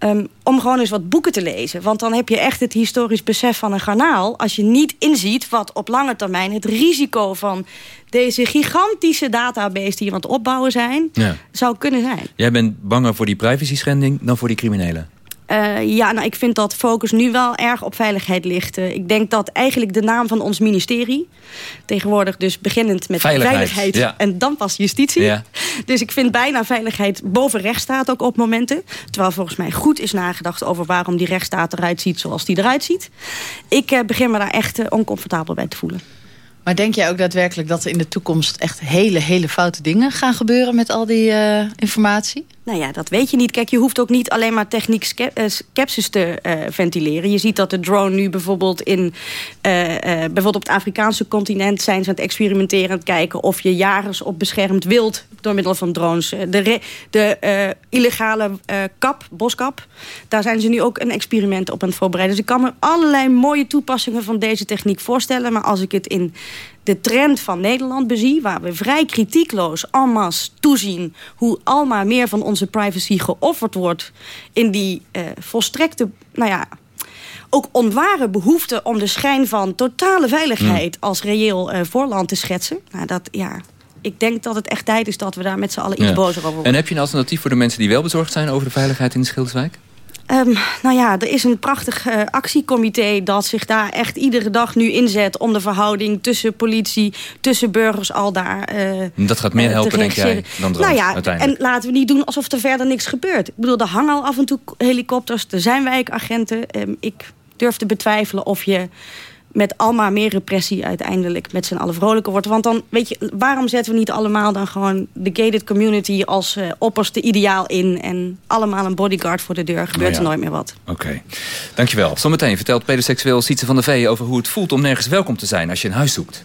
Speaker 21: Um, om gewoon eens wat boeken te lezen. Want dan heb je echt het historisch besef van een garnaal... als je niet inziet wat op lange termijn het risico van deze gigantische database die we aan het opbouwen zijn...
Speaker 2: Ja.
Speaker 21: zou kunnen zijn.
Speaker 2: Jij bent banger voor die privacy schending dan voor die criminelen?
Speaker 21: Uh, ja, nou, ik vind dat focus nu wel erg op veiligheid ligt. Uh, ik denk dat eigenlijk de naam van ons ministerie... tegenwoordig dus beginnend met
Speaker 2: veiligheid,
Speaker 21: veiligheid
Speaker 2: ja.
Speaker 21: en dan pas justitie.
Speaker 2: Ja.
Speaker 21: Dus ik vind bijna veiligheid boven rechtsstaat ook op momenten. Terwijl volgens mij goed is nagedacht over waarom die rechtsstaat eruit ziet zoals die eruit ziet. Ik uh, begin me daar echt oncomfortabel bij te voelen.
Speaker 14: Maar denk jij ook daadwerkelijk dat er in de toekomst echt hele, hele foute dingen gaan gebeuren met al die uh, informatie?
Speaker 21: Nou ja, dat weet je niet. Kijk, je hoeft ook niet alleen maar techniek skepsis te uh, ventileren. Je ziet dat de drone nu bijvoorbeeld in... Uh, bijvoorbeeld op het Afrikaanse continent zijn ze aan het experimenteren... aan het kijken of je jagers op beschermd wild door middel van drones... de, de illegale kap, boskap, daar zijn ze nu ook een experiment op aan het voorbereiden. Dus ik kan me allerlei mooie toepassingen van deze techniek voorstellen. Maar als ik het in de trend van Nederland bezie... waar we vrij kritiekloos en masse toezien... hoe almaar meer van onze privacy geofferd wordt... in die uh, volstrekte, nou ja... ook onware behoefte om de schijn van totale veiligheid... Mm. als reëel uh, voorland te schetsen. Nou, dat, ja, ik denk dat het echt tijd is dat we daar met z'n allen iets
Speaker 2: ja.
Speaker 21: bozer over worden.
Speaker 2: En heb je een alternatief voor de mensen die wel bezorgd zijn... over de veiligheid in de Schilderswijk?
Speaker 21: Um, nou ja, er is een prachtig uh, actiecomité dat zich daar echt iedere dag nu inzet... om de verhouding tussen politie, tussen burgers al daar uh,
Speaker 2: Dat gaat meer helpen, denk jij, dan
Speaker 21: Nou ja,
Speaker 2: uiteindelijk.
Speaker 21: en laten we niet doen alsof er verder niks gebeurt. Ik bedoel, er hangen al af en toe helikopters, er zijn wijkagenten. Um, ik durf te betwijfelen of je met almaar meer repressie uiteindelijk met z'n allen vrolijker wordt. Want dan, weet je, waarom zetten we niet allemaal dan gewoon de gated community als uh, opperste ideaal in en allemaal een bodyguard voor de deur, gebeurt
Speaker 2: ja.
Speaker 21: er nooit meer wat.
Speaker 2: Oké, okay. dankjewel. Zometeen vertelt pedoseksueel Sietse van der Vee over hoe het voelt om nergens welkom te zijn als je een huis zoekt.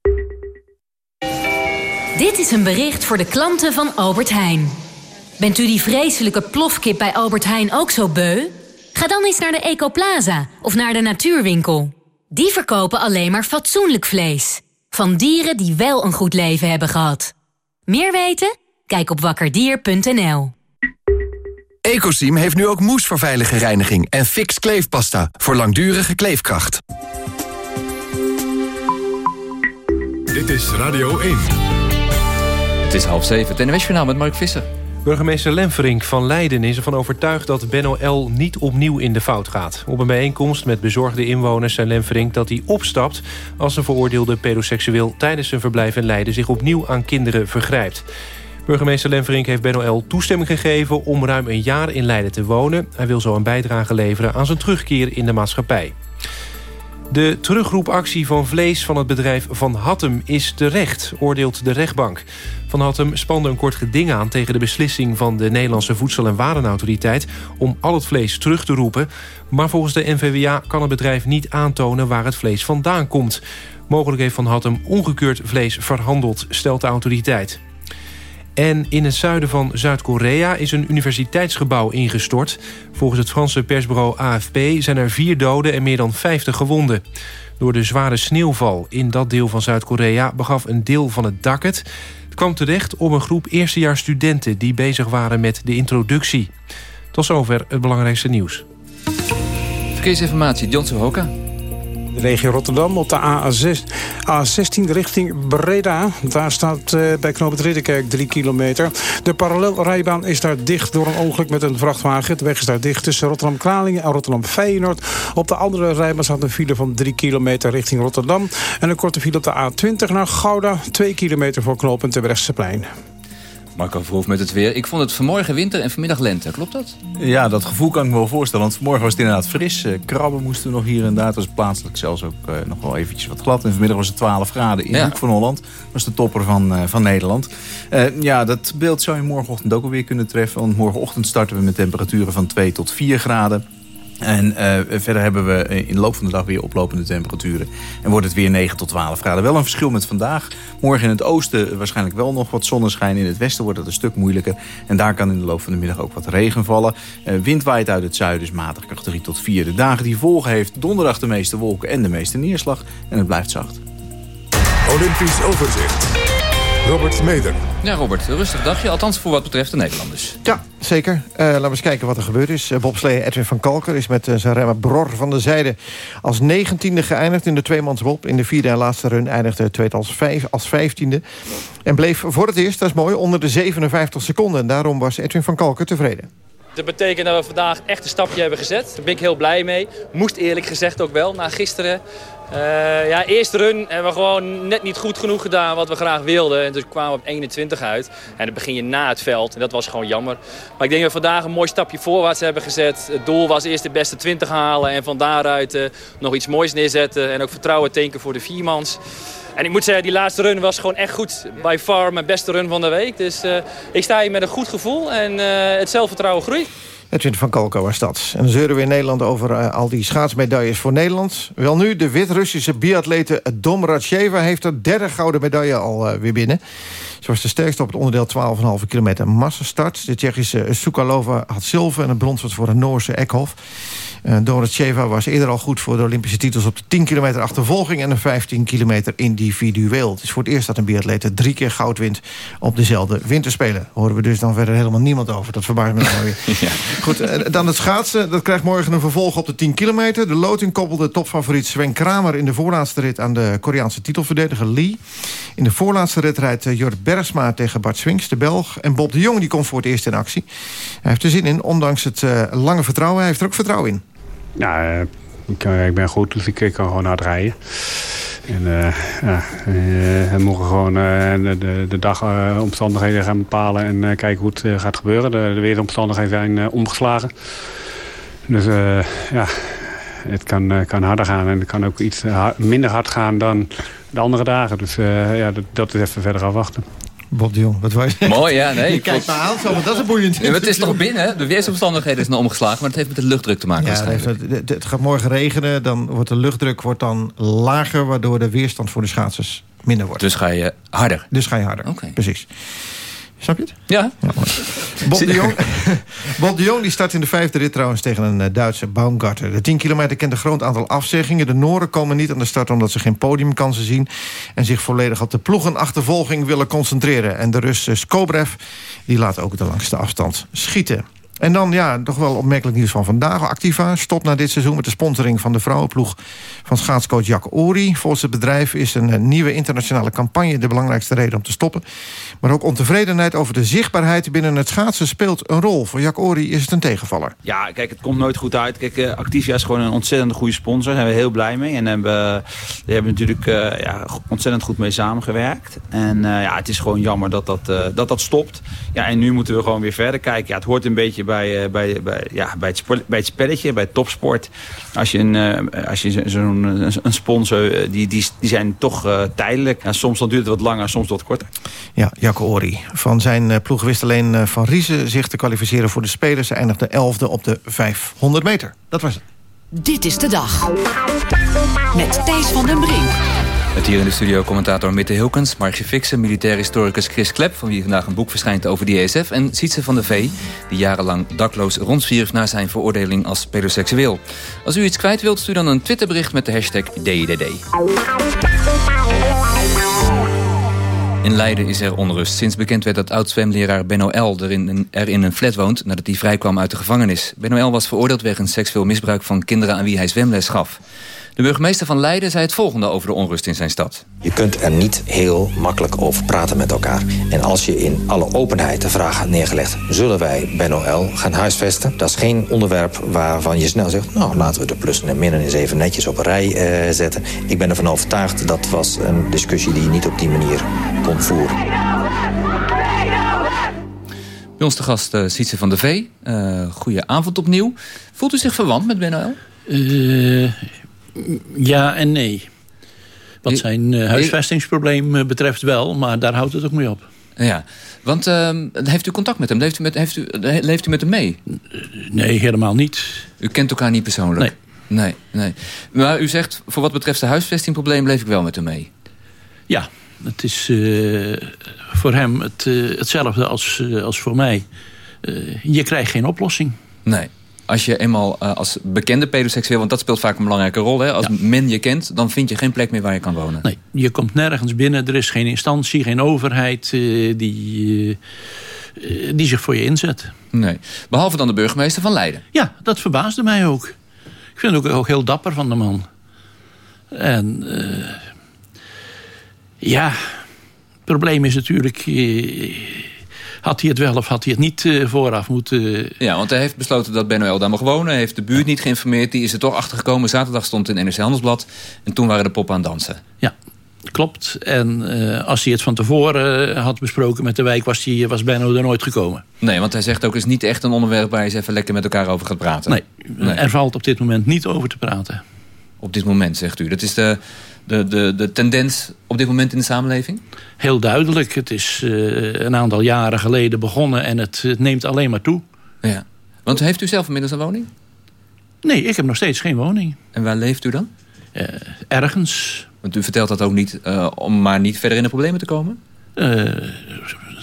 Speaker 24: Dit is een bericht voor de klanten van Albert Heijn. Bent u die vreselijke plofkip bij Albert Heijn ook zo beu? Ga dan eens naar de Ecoplaza of naar de Natuurwinkel. Die verkopen alleen maar fatsoenlijk vlees. Van dieren die wel een goed leven hebben gehad. Meer weten? Kijk op wakkerdier.nl.
Speaker 25: Ecosim heeft nu ook moes voor veilige reiniging en fix kleefpasta voor langdurige kleefkracht.
Speaker 1: Dit is Radio 1.
Speaker 2: Het is half zeven. Het NWS-journaal met Mark Visser.
Speaker 3: Burgemeester Lemferink van Leiden is ervan overtuigd dat Benno L. niet opnieuw in de fout gaat. Op een bijeenkomst met bezorgde inwoners zei Lemferink dat hij opstapt... als een veroordeelde pedoseksueel tijdens zijn verblijf in Leiden... zich opnieuw aan kinderen vergrijpt. Burgemeester Lemferink heeft Benno L. toestemming gegeven... om ruim een jaar in Leiden te wonen. Hij wil zo een bijdrage leveren aan zijn terugkeer in de maatschappij. De terugroepactie van vlees van het bedrijf Van Hattem is terecht, oordeelt de rechtbank. Van Hattem spande een kort geding aan tegen de beslissing van de Nederlandse Voedsel- en Warenautoriteit om al het vlees terug te roepen. Maar volgens de NVWA kan het bedrijf niet aantonen waar het vlees vandaan komt. Mogelijk heeft Van Hattem ongekeurd vlees verhandeld, stelt de autoriteit. En in het zuiden van Zuid-Korea is een universiteitsgebouw ingestort. Volgens het Franse persbureau AFP zijn er vier doden en meer dan 50 gewonden. Door de zware sneeuwval in dat deel van Zuid-Korea begaf een deel van het dak het. Het kwam terecht op een groep eerstejaars studenten die bezig waren met de introductie. Tot zover het belangrijkste nieuws.
Speaker 2: Verkeersinformatie, Johnson Hoka.
Speaker 26: De regio Rotterdam op de A6, A16 richting Breda. Daar staat uh, bij Knoop het Ridderkerk 3 kilometer. De parallelrijbaan is daar dicht door een ongeluk met een vrachtwagen. De weg is daar dicht tussen Rotterdam-Kralingen en Rotterdam-Feyenoord. Op de andere rijbaan staat een file van 3 kilometer richting Rotterdam. En een korte file op de A20 naar Gouda. 2 kilometer voor knooppunt Terbrechtseplein.
Speaker 2: Marco Verhoef met het weer. Ik vond het vanmorgen winter en vanmiddag lente. Klopt dat?
Speaker 27: Ja, dat gevoel kan ik me wel voorstellen. Want vanmorgen was het inderdaad fris. Uh, krabben moesten nog hier en daar. Het was plaatselijk zelfs ook uh, nog wel eventjes wat glad. En vanmiddag was het 12 graden in de hoek van Holland. Dat was de topper van, uh, van Nederland. ja, dat beeld zou je morgenochtend ook alweer kunnen treffen. Want morgenochtend starten we met temperaturen van 2 tot 4 graden. En uh, verder hebben we in de loop van de dag weer oplopende temperaturen. En wordt het weer 9 tot 12 graden. Wel een verschil met vandaag. Morgen in het oosten waarschijnlijk wel nog wat zonneschijn. In het westen wordt het een stuk moeilijker. En daar kan in de loop van de middag ook wat regen vallen. Uh, wind waait uit het zuiden, is matig kracht 3 tot 4. De dagen die volgen heeft donderdag de meeste wolken en de meeste neerslag. En het blijft zacht.
Speaker 1: Olympisch overzicht. Robert Meder.
Speaker 2: Ja, Robert, een rustig dagje. Althans voor wat betreft de Nederlanders.
Speaker 28: Ja, zeker. Uh, laten we eens kijken wat er gebeurd is. Uh, bobsleer Edwin van Kalker is met uh, zijn remmer Bror van de Zijde... als negentiende geëindigd in de tweemansbob. In de vierde en laatste run eindigde het tweetal als, vijf, als vijftiende. En bleef voor het eerst, dat is mooi, onder de 57 seconden. En daarom was Edwin van Kalker tevreden.
Speaker 29: Dat betekent dat we vandaag echt een stapje hebben gezet. Daar ben ik heel blij mee. Moest eerlijk gezegd ook wel, na gisteren. Uh, ja, eerste run hebben we gewoon net niet goed genoeg gedaan wat we graag wilden. En dus kwamen we op 21 uit. En dan begin je na het veld. En dat was gewoon jammer. Maar ik denk dat we vandaag een mooi stapje voorwaarts hebben gezet. Het doel was eerst de beste 20 halen. En van daaruit uh, nog iets moois neerzetten. En ook vertrouwen tanken voor de viermans. En ik moet zeggen, die laatste run was gewoon echt goed. By far mijn beste run van de week. Dus uh, ik sta hier met een goed gevoel. En het zelfvertrouwen groeit.
Speaker 28: Edwin van Kalko was dat. En dan zeuren we in Nederland over uh, al die schaatsmedailles voor Nederland. Wel nu, de Wit-Russische biatlete Domracheva... heeft de derde gouden medaille al weer binnen. Ze was de sterkste op het onderdeel 12,5 kilometer massastart. De Tsjechische Sukalova had zilver en het brons was voor de Noorse Ekhoff. Uh, Dorotcheva was eerder al goed voor de Olympische titels... op de 10 kilometer achtervolging en de 15 kilometer individueel. Het is voor het eerst dat een biatlete drie keer goud wint... op dezelfde winterspelen. Horen we dus dan verder helemaal niemand over. Dat verbaast me dan weer. ja. Goed, uh, dan het schaatsen. Dat krijgt morgen een vervolg op de 10 kilometer. De loting koppelde topfavoriet Sven Kramer... in de voorlaatste rit aan de Koreaanse titelverdediger Lee. In de voorlaatste rit rijdt uh, Jort Bergsma tegen Bart Swings, de Belg. En Bob de Jong die komt voor het eerst in actie. Hij heeft er zin in, ondanks het lange vertrouwen. Hij heeft er ook vertrouwen in.
Speaker 30: Ja, ik, ik, ben goed, dus ik, kan gewoon hard rijden. En uh, ja, uh, we mogen gewoon de, de dagomstandigheden gaan bepalen en kijken hoe het gaat gebeuren. De, de weeromstandigheden zijn omgeslagen. Dus ja, het kan, kan harder gaan en het kan ook iets minder hard gaan dan de andere dagen. Dus ja, dat, dat is even verder afwachten.
Speaker 28: Bob de Jong, wat was je?
Speaker 2: Mooi, ja. Nee,
Speaker 28: je kijkt me aan, zo, want dat is een boeiend.
Speaker 2: Ja, het is toch binnen, de weersomstandigheden zijn omgeslagen... maar het heeft met de luchtdruk te maken
Speaker 28: ja, het, het, het, gaat morgen regenen, dan wordt de luchtdruk wordt dan lager... waardoor de weerstand voor de schaatsers minder wordt.
Speaker 2: Dus ga je harder?
Speaker 28: Dus ga je harder, okay. precies. Snap je het?
Speaker 2: Ja. ja
Speaker 28: Bob, de Jong, Bob de Jong die start in de vijfde rit trouwens tegen een Duitse Baumgarter. De 10 kilometer kent een groot aantal afzeggingen. De Noren komen niet aan de start omdat ze geen podiumkansen zien... en zich volledig op de ploegenachtervolging willen concentreren. En de Rus Skobrev die laat ook de langste afstand schieten. En dan, ja, toch wel opmerkelijk nieuws van vandaag. Activa stopt na dit seizoen met de sponsoring van de vrouwenploeg van schaatscoach Jack Ori. Volgens het bedrijf is een nieuwe internationale campagne de belangrijkste reden om te stoppen. Maar ook ontevredenheid over de zichtbaarheid binnen het schaatsen speelt een rol. Voor Jack Ori is het een tegenvaller.
Speaker 31: Ja, kijk, het komt nooit goed uit. Kijk, uh, Activia is gewoon een ontzettend goede sponsor. Daar zijn we heel blij mee. En hebben, daar hebben we natuurlijk uh, ja, ontzettend goed mee samengewerkt. En uh, ja, het is gewoon jammer dat dat, dat dat stopt. Ja, en nu moeten we gewoon weer verder kijken. Ja, het hoort een beetje bij, bij, bij, ja, bij, het, bij het spelletje, bij topsport. Als je een, als je zo'n een sponsor, die, die, die zijn toch tijdelijk. Ja, soms dan duurt het wat langer, soms wat korter.
Speaker 28: Ja, Jacco Ori. Van zijn ploeg wist alleen Van Riezen zich te kwalificeren voor de Spelen. Ze eindigde 11e op de 500 meter. Dat was het.
Speaker 20: Dit is de dag. Met Thijs van den Brink.
Speaker 2: Met hier in de studio commentator Mitte Hilkens, Margje Fixen... militair historicus Chris Klep, van wie vandaag een boek verschijnt over de ESF... en Sietse van de V, die jarenlang dakloos rondvierf... na zijn veroordeling als pedoseksueel. Als u iets kwijt wilt, stuur dan een Twitterbericht met de hashtag DDD. In Leiden is er onrust. Sinds bekend werd dat oud-zwemleraar Benno L. Er in, een, er in een flat woont nadat hij vrijkwam uit de gevangenis. Benno L. was veroordeeld wegens seksueel misbruik van kinderen aan wie hij zwemles gaf. De burgemeester van Leiden zei het volgende over de onrust in zijn stad.
Speaker 32: Je kunt er niet heel makkelijk over praten met elkaar. En als je in alle openheid de vraag had neergelegd... zullen wij Benno L. gaan huisvesten? Dat is geen onderwerp waarvan je snel zegt... nou, laten we de plussen en minnen eens even netjes op een rij eh, zetten. Ik ben ervan overtuigd dat was een discussie die je niet op die manier kon voeren.
Speaker 2: Bij ons de gast uh, Sietse van de V. Uh, goeie avond opnieuw. Voelt u zich verwant met Benno L?
Speaker 11: Uh, ja en nee. Wat zijn uh, huisvestingsprobleem uh, betreft wel, maar daar houdt het ook mee op.
Speaker 2: Ja, want uh, heeft u contact met hem? Leeft u met, heeft u, leeft u met hem mee?
Speaker 11: Nee, helemaal niet.
Speaker 2: U kent elkaar niet persoonlijk?
Speaker 11: Nee.
Speaker 2: Nee, nee. Maar u zegt, voor wat betreft de huisvestingprobleem leef ik wel met hem mee?
Speaker 11: Ja, het is uh, voor hem het, hetzelfde als, als voor mij. je krijgt geen oplossing.
Speaker 2: Nee als je eenmaal uh, als bekende pedoseksueel... want dat speelt vaak een belangrijke rol. Hè? Als ja. men je kent, dan vind je geen plek meer waar je kan wonen.
Speaker 11: Nee, je komt nergens binnen. Er is geen instantie, geen overheid uh, die, uh, die zich voor je inzet.
Speaker 2: Nee, behalve dan de burgemeester van Leiden.
Speaker 11: Ja, dat verbaasde mij ook. Ik vind het ook, ook heel dapper van de man. En ja, het probleem is natuurlijk had hij het wel of had hij het niet uh, vooraf moeten...
Speaker 2: Ja, want hij heeft besloten dat Benno daar mag wonen. Hij heeft de buurt niet geïnformeerd. Die is er toch achtergekomen. Zaterdag stond in NRC Handelsblad. En toen waren de poppen aan het dansen.
Speaker 11: Ja, klopt. En uh, als hij het van tevoren had besproken met de wijk... was, die, was Benno er nooit gekomen.
Speaker 2: Nee, want hij zegt ook... het is niet echt een onderwerp waar je eens even lekker met elkaar over gaat praten.
Speaker 11: Nee, nee. er valt op dit moment niet over te praten.
Speaker 2: Op dit moment, zegt u. Dat is de, de, de, de tendens op dit moment in de samenleving?
Speaker 11: Heel duidelijk. Het is uh, een aantal jaren geleden begonnen en het, het, neemt alleen maar toe.
Speaker 2: Ja. Want heeft u zelf inmiddels een woning?
Speaker 11: Nee, ik heb nog steeds geen woning.
Speaker 2: En waar leeft u dan?
Speaker 11: Uh, ergens.
Speaker 2: Want u vertelt dat ook niet uh, om maar niet verder in de problemen te komen?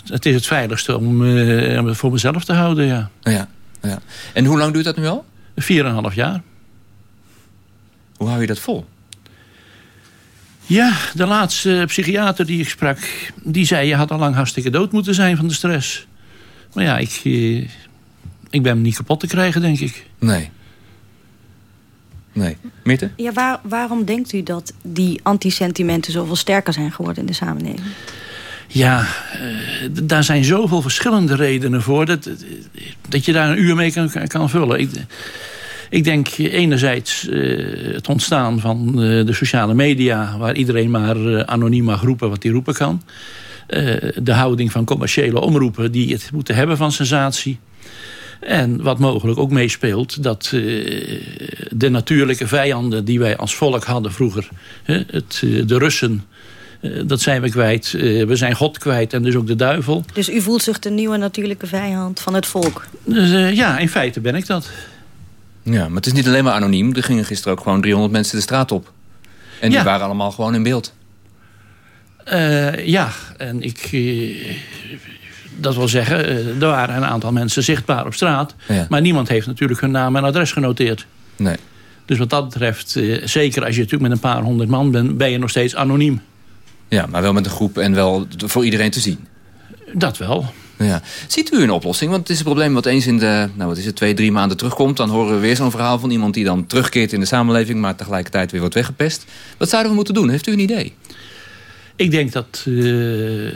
Speaker 11: het is het veiligste om voor mezelf te houden, ja.
Speaker 2: ja. ja. En hoe lang duurt dat nu al?
Speaker 11: Vier en een half jaar.
Speaker 2: Hoe hou je dat vol?
Speaker 11: Ja, de laatste psychiater die ik sprak... die zei je had al lang hartstikke dood moeten zijn van de stress. Maar ja, ik, eh, ik ben hem niet kapot te krijgen, denk ik.
Speaker 2: Nee. Nee. Mitte?
Speaker 21: Ja, waar, waarom denkt u dat die antisentimenten zoveel sterker zijn geworden in de samenleving?
Speaker 11: Ja, uh, daar zijn zoveel verschillende redenen voor... dat, dat je daar een uur mee kan, kan vullen. Ik, ik denk enerzijds uh, het ontstaan van uh, de sociale media... waar iedereen maar uh, anoniem mag roepen wat hij roepen kan. de houding van commerciële omroepen die het moeten hebben van sensatie. En wat mogelijk ook meespeelt... dat de natuurlijke vijanden die wij als volk hadden vroeger... het, de Russen... dat zijn we kwijt. we zijn God kwijt en dus ook de duivel.
Speaker 21: Dus u voelt zich de nieuwe natuurlijke vijand van het volk?
Speaker 11: Dus, ja, in feite ben ik dat.
Speaker 2: Ja, maar het is niet alleen maar anoniem. Er gingen gisteren ook gewoon 300 mensen de straat op. En die
Speaker 11: ja.
Speaker 2: waren allemaal gewoon in beeld.
Speaker 11: Uh, ja, en ik... Uh, dat wil zeggen, uh, er waren een aantal mensen zichtbaar op straat.
Speaker 2: Ja.
Speaker 11: Maar niemand heeft natuurlijk hun naam en adres genoteerd.
Speaker 2: Nee.
Speaker 11: Dus wat dat betreft, zeker als je natuurlijk met een paar honderd man bent... ben je nog steeds anoniem.
Speaker 2: Ja, maar wel met een groep en wel voor iedereen te zien.
Speaker 11: Dat wel.
Speaker 2: Ja. Ziet u een oplossing? Want het is een probleem wat eens in de nou, wat is het, twee, drie maanden terugkomt. Dan horen we weer zo'n verhaal van iemand die dan terugkeert in de samenleving... maar tegelijkertijd weer wordt weggepest. Wat zouden we moeten doen? Heeft u een idee?
Speaker 11: Ik denk dat... Uh,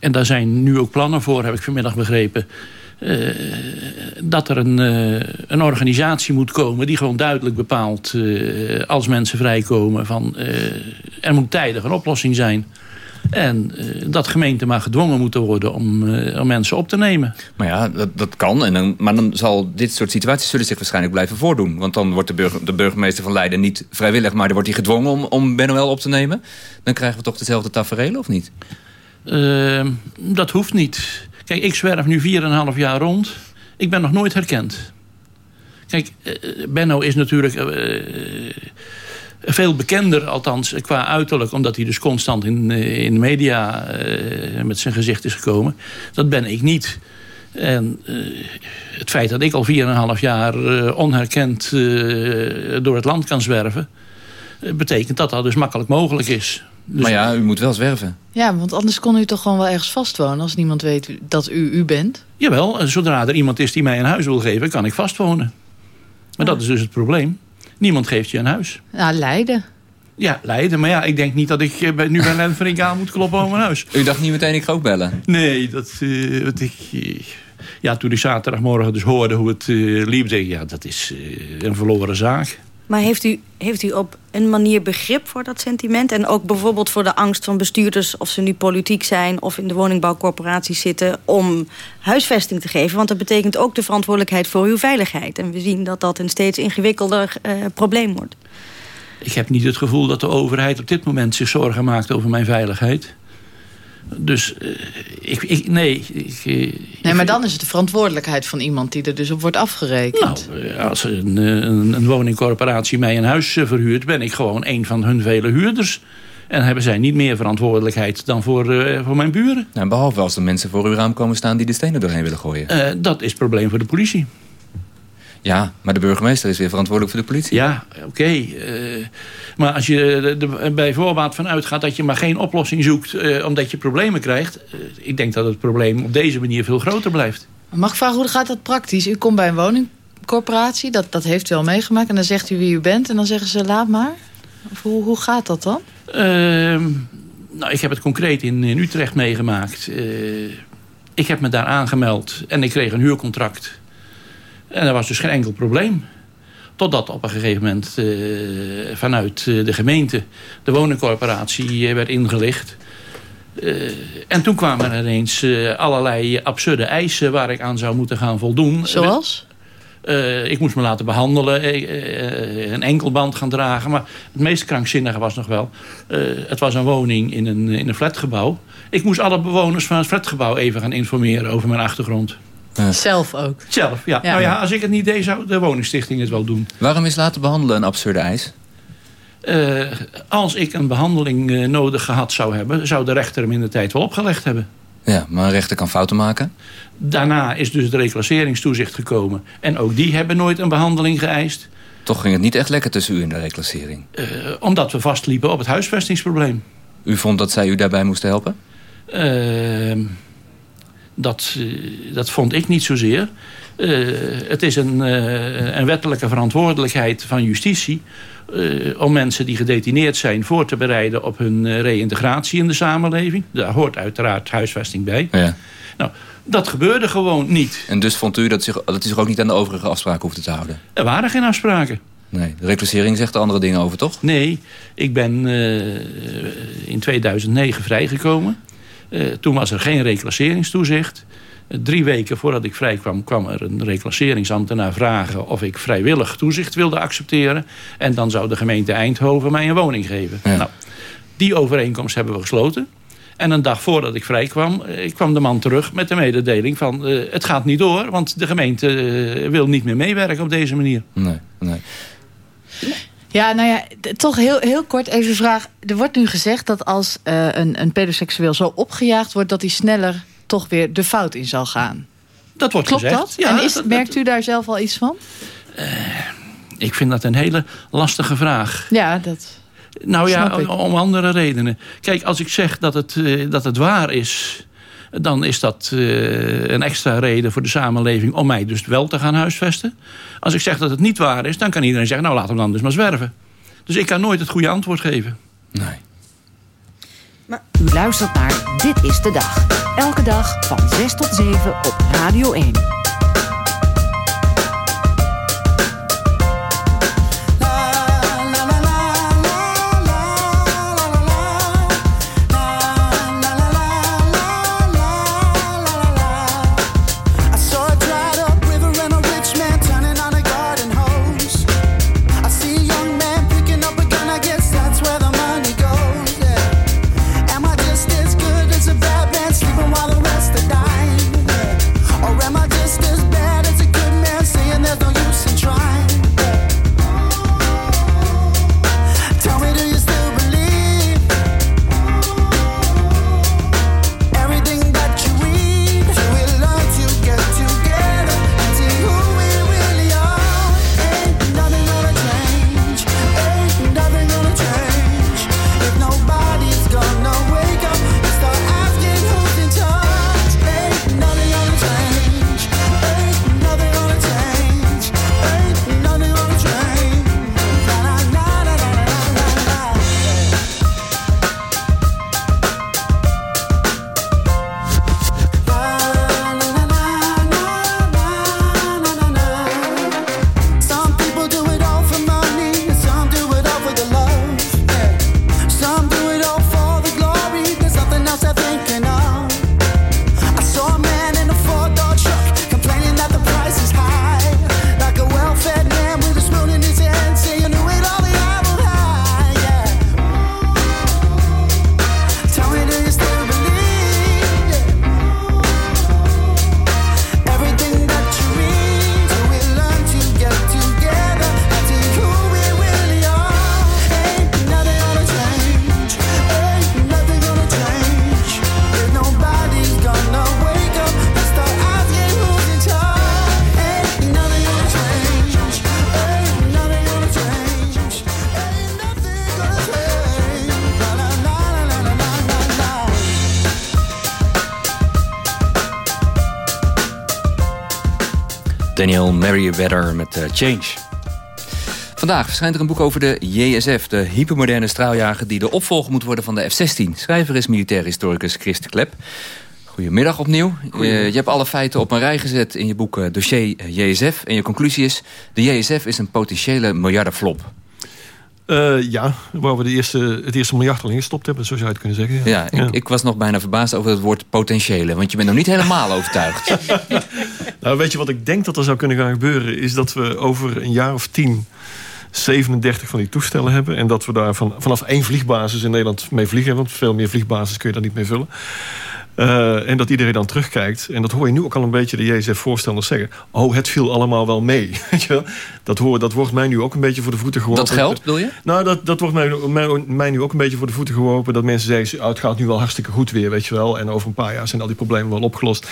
Speaker 11: en daar zijn nu ook plannen voor, heb ik vanmiddag begrepen... Uh, dat er een, uh, een organisatie moet komen die gewoon duidelijk bepaalt... als mensen vrijkomen van... er moet tijdig een oplossing zijn... En uh, dat gemeenten maar gedwongen moeten worden om, uh, om mensen op te nemen.
Speaker 2: Maar ja, dat, dat kan. En dan, maar dan zal dit soort situaties zullen zich waarschijnlijk blijven voordoen. Want dan wordt de, burger, de burgemeester van Leiden niet vrijwillig... maar dan wordt hij gedwongen om, om Bennoel op te nemen. Dan krijgen we toch dezelfde tafereel, of niet?
Speaker 11: Uh, dat hoeft niet. Kijk, ik zwerf nu 4,5 jaar rond. Ik ben nog nooit herkend. Kijk, Benno is natuurlijk veel bekender, althans qua uiterlijk... omdat hij dus constant in, in de media met zijn gezicht is gekomen. Dat ben ik niet. En het feit dat ik al 4,5 jaar onherkend door het land kan zwerven... betekent dat dat dus makkelijk mogelijk is. Dus
Speaker 2: maar ja, u moet wel zwerven.
Speaker 14: Ja, want anders kon u toch gewoon wel ergens vastwonen... als niemand weet dat u u bent?
Speaker 11: Jawel, zodra er iemand is die mij een huis wil geven... kan ik vastwonen. Maar dat is dus het probleem. Niemand geeft je een huis.
Speaker 14: Ja, Leiden.
Speaker 11: Ja, Leiden. Maar ja, ik denk niet dat ik eh, nu bij Lenverink aan moet kloppen over mijn huis.
Speaker 2: U dacht niet meteen, ik ga ook bellen?
Speaker 11: Nee, dat... Uh, wat ik, uh, ja, toen ik zaterdagmorgen dus hoorde hoe het liep... denk ik, ja, dat is een verloren zaak.
Speaker 21: Maar heeft u, heeft u op een manier begrip voor dat sentiment? En ook bijvoorbeeld voor de angst van bestuurders... of ze nu politiek zijn of in de woningbouwcorporaties zitten... om huisvesting te geven? Want dat betekent ook de verantwoordelijkheid voor uw veiligheid. En we zien dat dat een steeds ingewikkelder uh, probleem wordt.
Speaker 11: Ik heb niet het gevoel dat de overheid op dit moment zich zorgen maakt over mijn veiligheid. Dus uh, ik, ik, nee. Ik,
Speaker 14: uh, nee, maar dan is het de verantwoordelijkheid van iemand die er dus op wordt afgerekend.
Speaker 11: Nou, eh, als een, een, een woningcorporatie mij een huis verhuurt... ben ik gewoon een van hun vele huurders. En hebben zij niet meer verantwoordelijkheid dan voor, uh, voor mijn buren.
Speaker 2: Nou, behalve als er mensen voor uw raam komen staan die de stenen doorheen willen gooien.
Speaker 11: Uh, dat is het probleem voor de politie.
Speaker 2: Ja, maar de burgemeester is weer verantwoordelijk voor de politie.
Speaker 11: Ja, oké. Okay. Uh, maar als je er bij voorbaat van uitgaat dat je maar geen oplossing zoekt... Uh, omdat je problemen krijgt... Uh, ik denk dat het probleem op deze manier veel groter blijft.
Speaker 14: Mag ik vragen, hoe gaat dat praktisch? U komt bij een woningcorporatie, dat, dat heeft u al meegemaakt... en dan zegt u wie u bent en dan zeggen ze laat maar. Of hoe, hoe gaat dat dan?
Speaker 11: Ehm, nou, ik heb het concreet in, in Utrecht meegemaakt. ik heb me daar aangemeld en ik kreeg een huurcontract... En er was dus geen enkel probleem. Totdat op een gegeven moment uh, vanuit de gemeente de woningcorporatie uh, werd ingelicht. Uh, en toen kwamen er ineens allerlei absurde eisen waar ik aan zou moeten gaan voldoen.
Speaker 14: Zoals?
Speaker 11: ik moest me laten behandelen, een enkelband gaan dragen. Maar het meest krankzinnige was nog wel... het was een woning in een, in een flatgebouw. Ik moest alle bewoners van het flatgebouw even gaan informeren over mijn achtergrond.
Speaker 14: Zelf ook?
Speaker 11: Zelf, ja. Nou ja, als ik het niet deed, zou de woningstichting het wel doen.
Speaker 2: Waarom is laten behandelen een absurde eis?
Speaker 11: Uh, als ik een behandeling uh, nodig gehad zou hebben... zou de rechter hem in de tijd wel opgelegd hebben.
Speaker 2: Ja, maar een rechter kan fouten maken?
Speaker 11: Daarna is dus het reclasseringstoezicht gekomen. En ook die hebben nooit een behandeling geëist.
Speaker 2: Toch ging het niet echt lekker tussen u en de reclassering?
Speaker 11: Uh, omdat we vastliepen op het huisvestingsprobleem.
Speaker 2: U vond dat zij u daarbij moesten helpen?
Speaker 11: Uh, dat, uh, dat vond ik niet zozeer. Uh, het is een, uh, een wettelijke verantwoordelijkheid van justitie... om mensen die gedetineerd zijn voor te bereiden op hun reïntegratie in de samenleving. Daar hoort uiteraard huisvesting bij.
Speaker 2: Ja.
Speaker 11: Nou, dat gebeurde gewoon niet.
Speaker 2: En dus vond u dat, zich, dat u zich ook niet aan de overige afspraken hoefde te houden?
Speaker 11: Er waren geen afspraken.
Speaker 2: Nee, de reclassering zegt er andere dingen over, toch?
Speaker 11: Nee, ik ben in 2009 vrijgekomen. Uh, toen was er geen reclasseringstoezicht. Uh, drie weken voordat ik vrij kwam, kwam er een reclasseringsambtenaar vragen... of ik vrijwillig toezicht wilde accepteren. En dan zou de gemeente Eindhoven mij een woning geven.
Speaker 2: Ja.
Speaker 11: Nou, die overeenkomst hebben we gesloten. En een dag voordat ik vrij kwam, uh, kwam de man terug met de mededeling van... het gaat niet door, want de gemeente wil niet meer meewerken op deze manier.
Speaker 2: Nee, nee.
Speaker 14: Ja, nou ja, toch heel, heel kort even de vraag. Er wordt nu gezegd dat als uh, een, een pedoseksueel zo opgejaagd wordt... dat hij sneller toch weer de fout in zal gaan.
Speaker 11: Dat wordt
Speaker 14: Klopt
Speaker 11: gezegd.
Speaker 14: dat?
Speaker 11: Ja,
Speaker 14: en is,
Speaker 11: dat,
Speaker 14: merkt u daar zelf al iets van?
Speaker 11: Uh, ik vind dat een hele lastige vraag.
Speaker 14: Ja, dat
Speaker 11: Nou ja, om, om andere redenen. Kijk, als ik zeg dat het, uh, dat het waar is dan is dat uh, een extra reden voor de samenleving om mij dus wel te gaan huisvesten. Als ik zeg dat het niet waar is, dan kan iedereen zeggen, nou laat hem dan dus maar zwerven. Dus ik kan nooit het goede antwoord geven.
Speaker 2: Nee.
Speaker 20: Maar... U luistert naar Dit is de Dag. Elke dag van 6 tot 7 op Radio 1.
Speaker 2: Daniel Merriweather met uh, Change. Vandaag verschijnt er een boek over de JSF, de hypermoderne straaljager... die de opvolger moet worden van de F-16. Schrijver is militair historicus Christ Klep. Goedemiddag opnieuw. Uh, je hebt alle feiten op een rij gezet in je boek uh, dossier JSF. En je conclusie is, de JSF is een potentiële miljardenflop.
Speaker 13: Uh, ja, waar we de eerste, het eerste miljard al ingestopt hebben, zo zou je het kunnen zeggen.
Speaker 2: Ja, ja, ik, ik, was nog bijna verbaasd over het woord potentiële. Want je bent nog niet helemaal overtuigd.
Speaker 13: nou, weet je wat ik denk dat er zou kunnen gaan gebeuren... is dat we over een jaar of tien 37 van die toestellen hebben. En dat we daar van, vanaf één vliegbasis in Nederland mee vliegen. Want veel meer vliegbasis kun je daar niet mee vullen. Uh, en dat iedereen dan terugkijkt. En dat hoor je nu ook al een beetje de JSF-voorstanders zeggen. Oh, het viel allemaal wel mee. dat, hoor, dat wordt mij nu ook een beetje voor de voeten geworpen.
Speaker 2: Dat geldt, bedoel je?
Speaker 13: Nou, dat, dat wordt mij, mij, mij, nu ook een beetje voor de voeten geworpen. Dat mensen zeggen, oh, het gaat nu wel hartstikke goed weer, weet je wel. En over een paar jaar zijn al die problemen wel opgelost.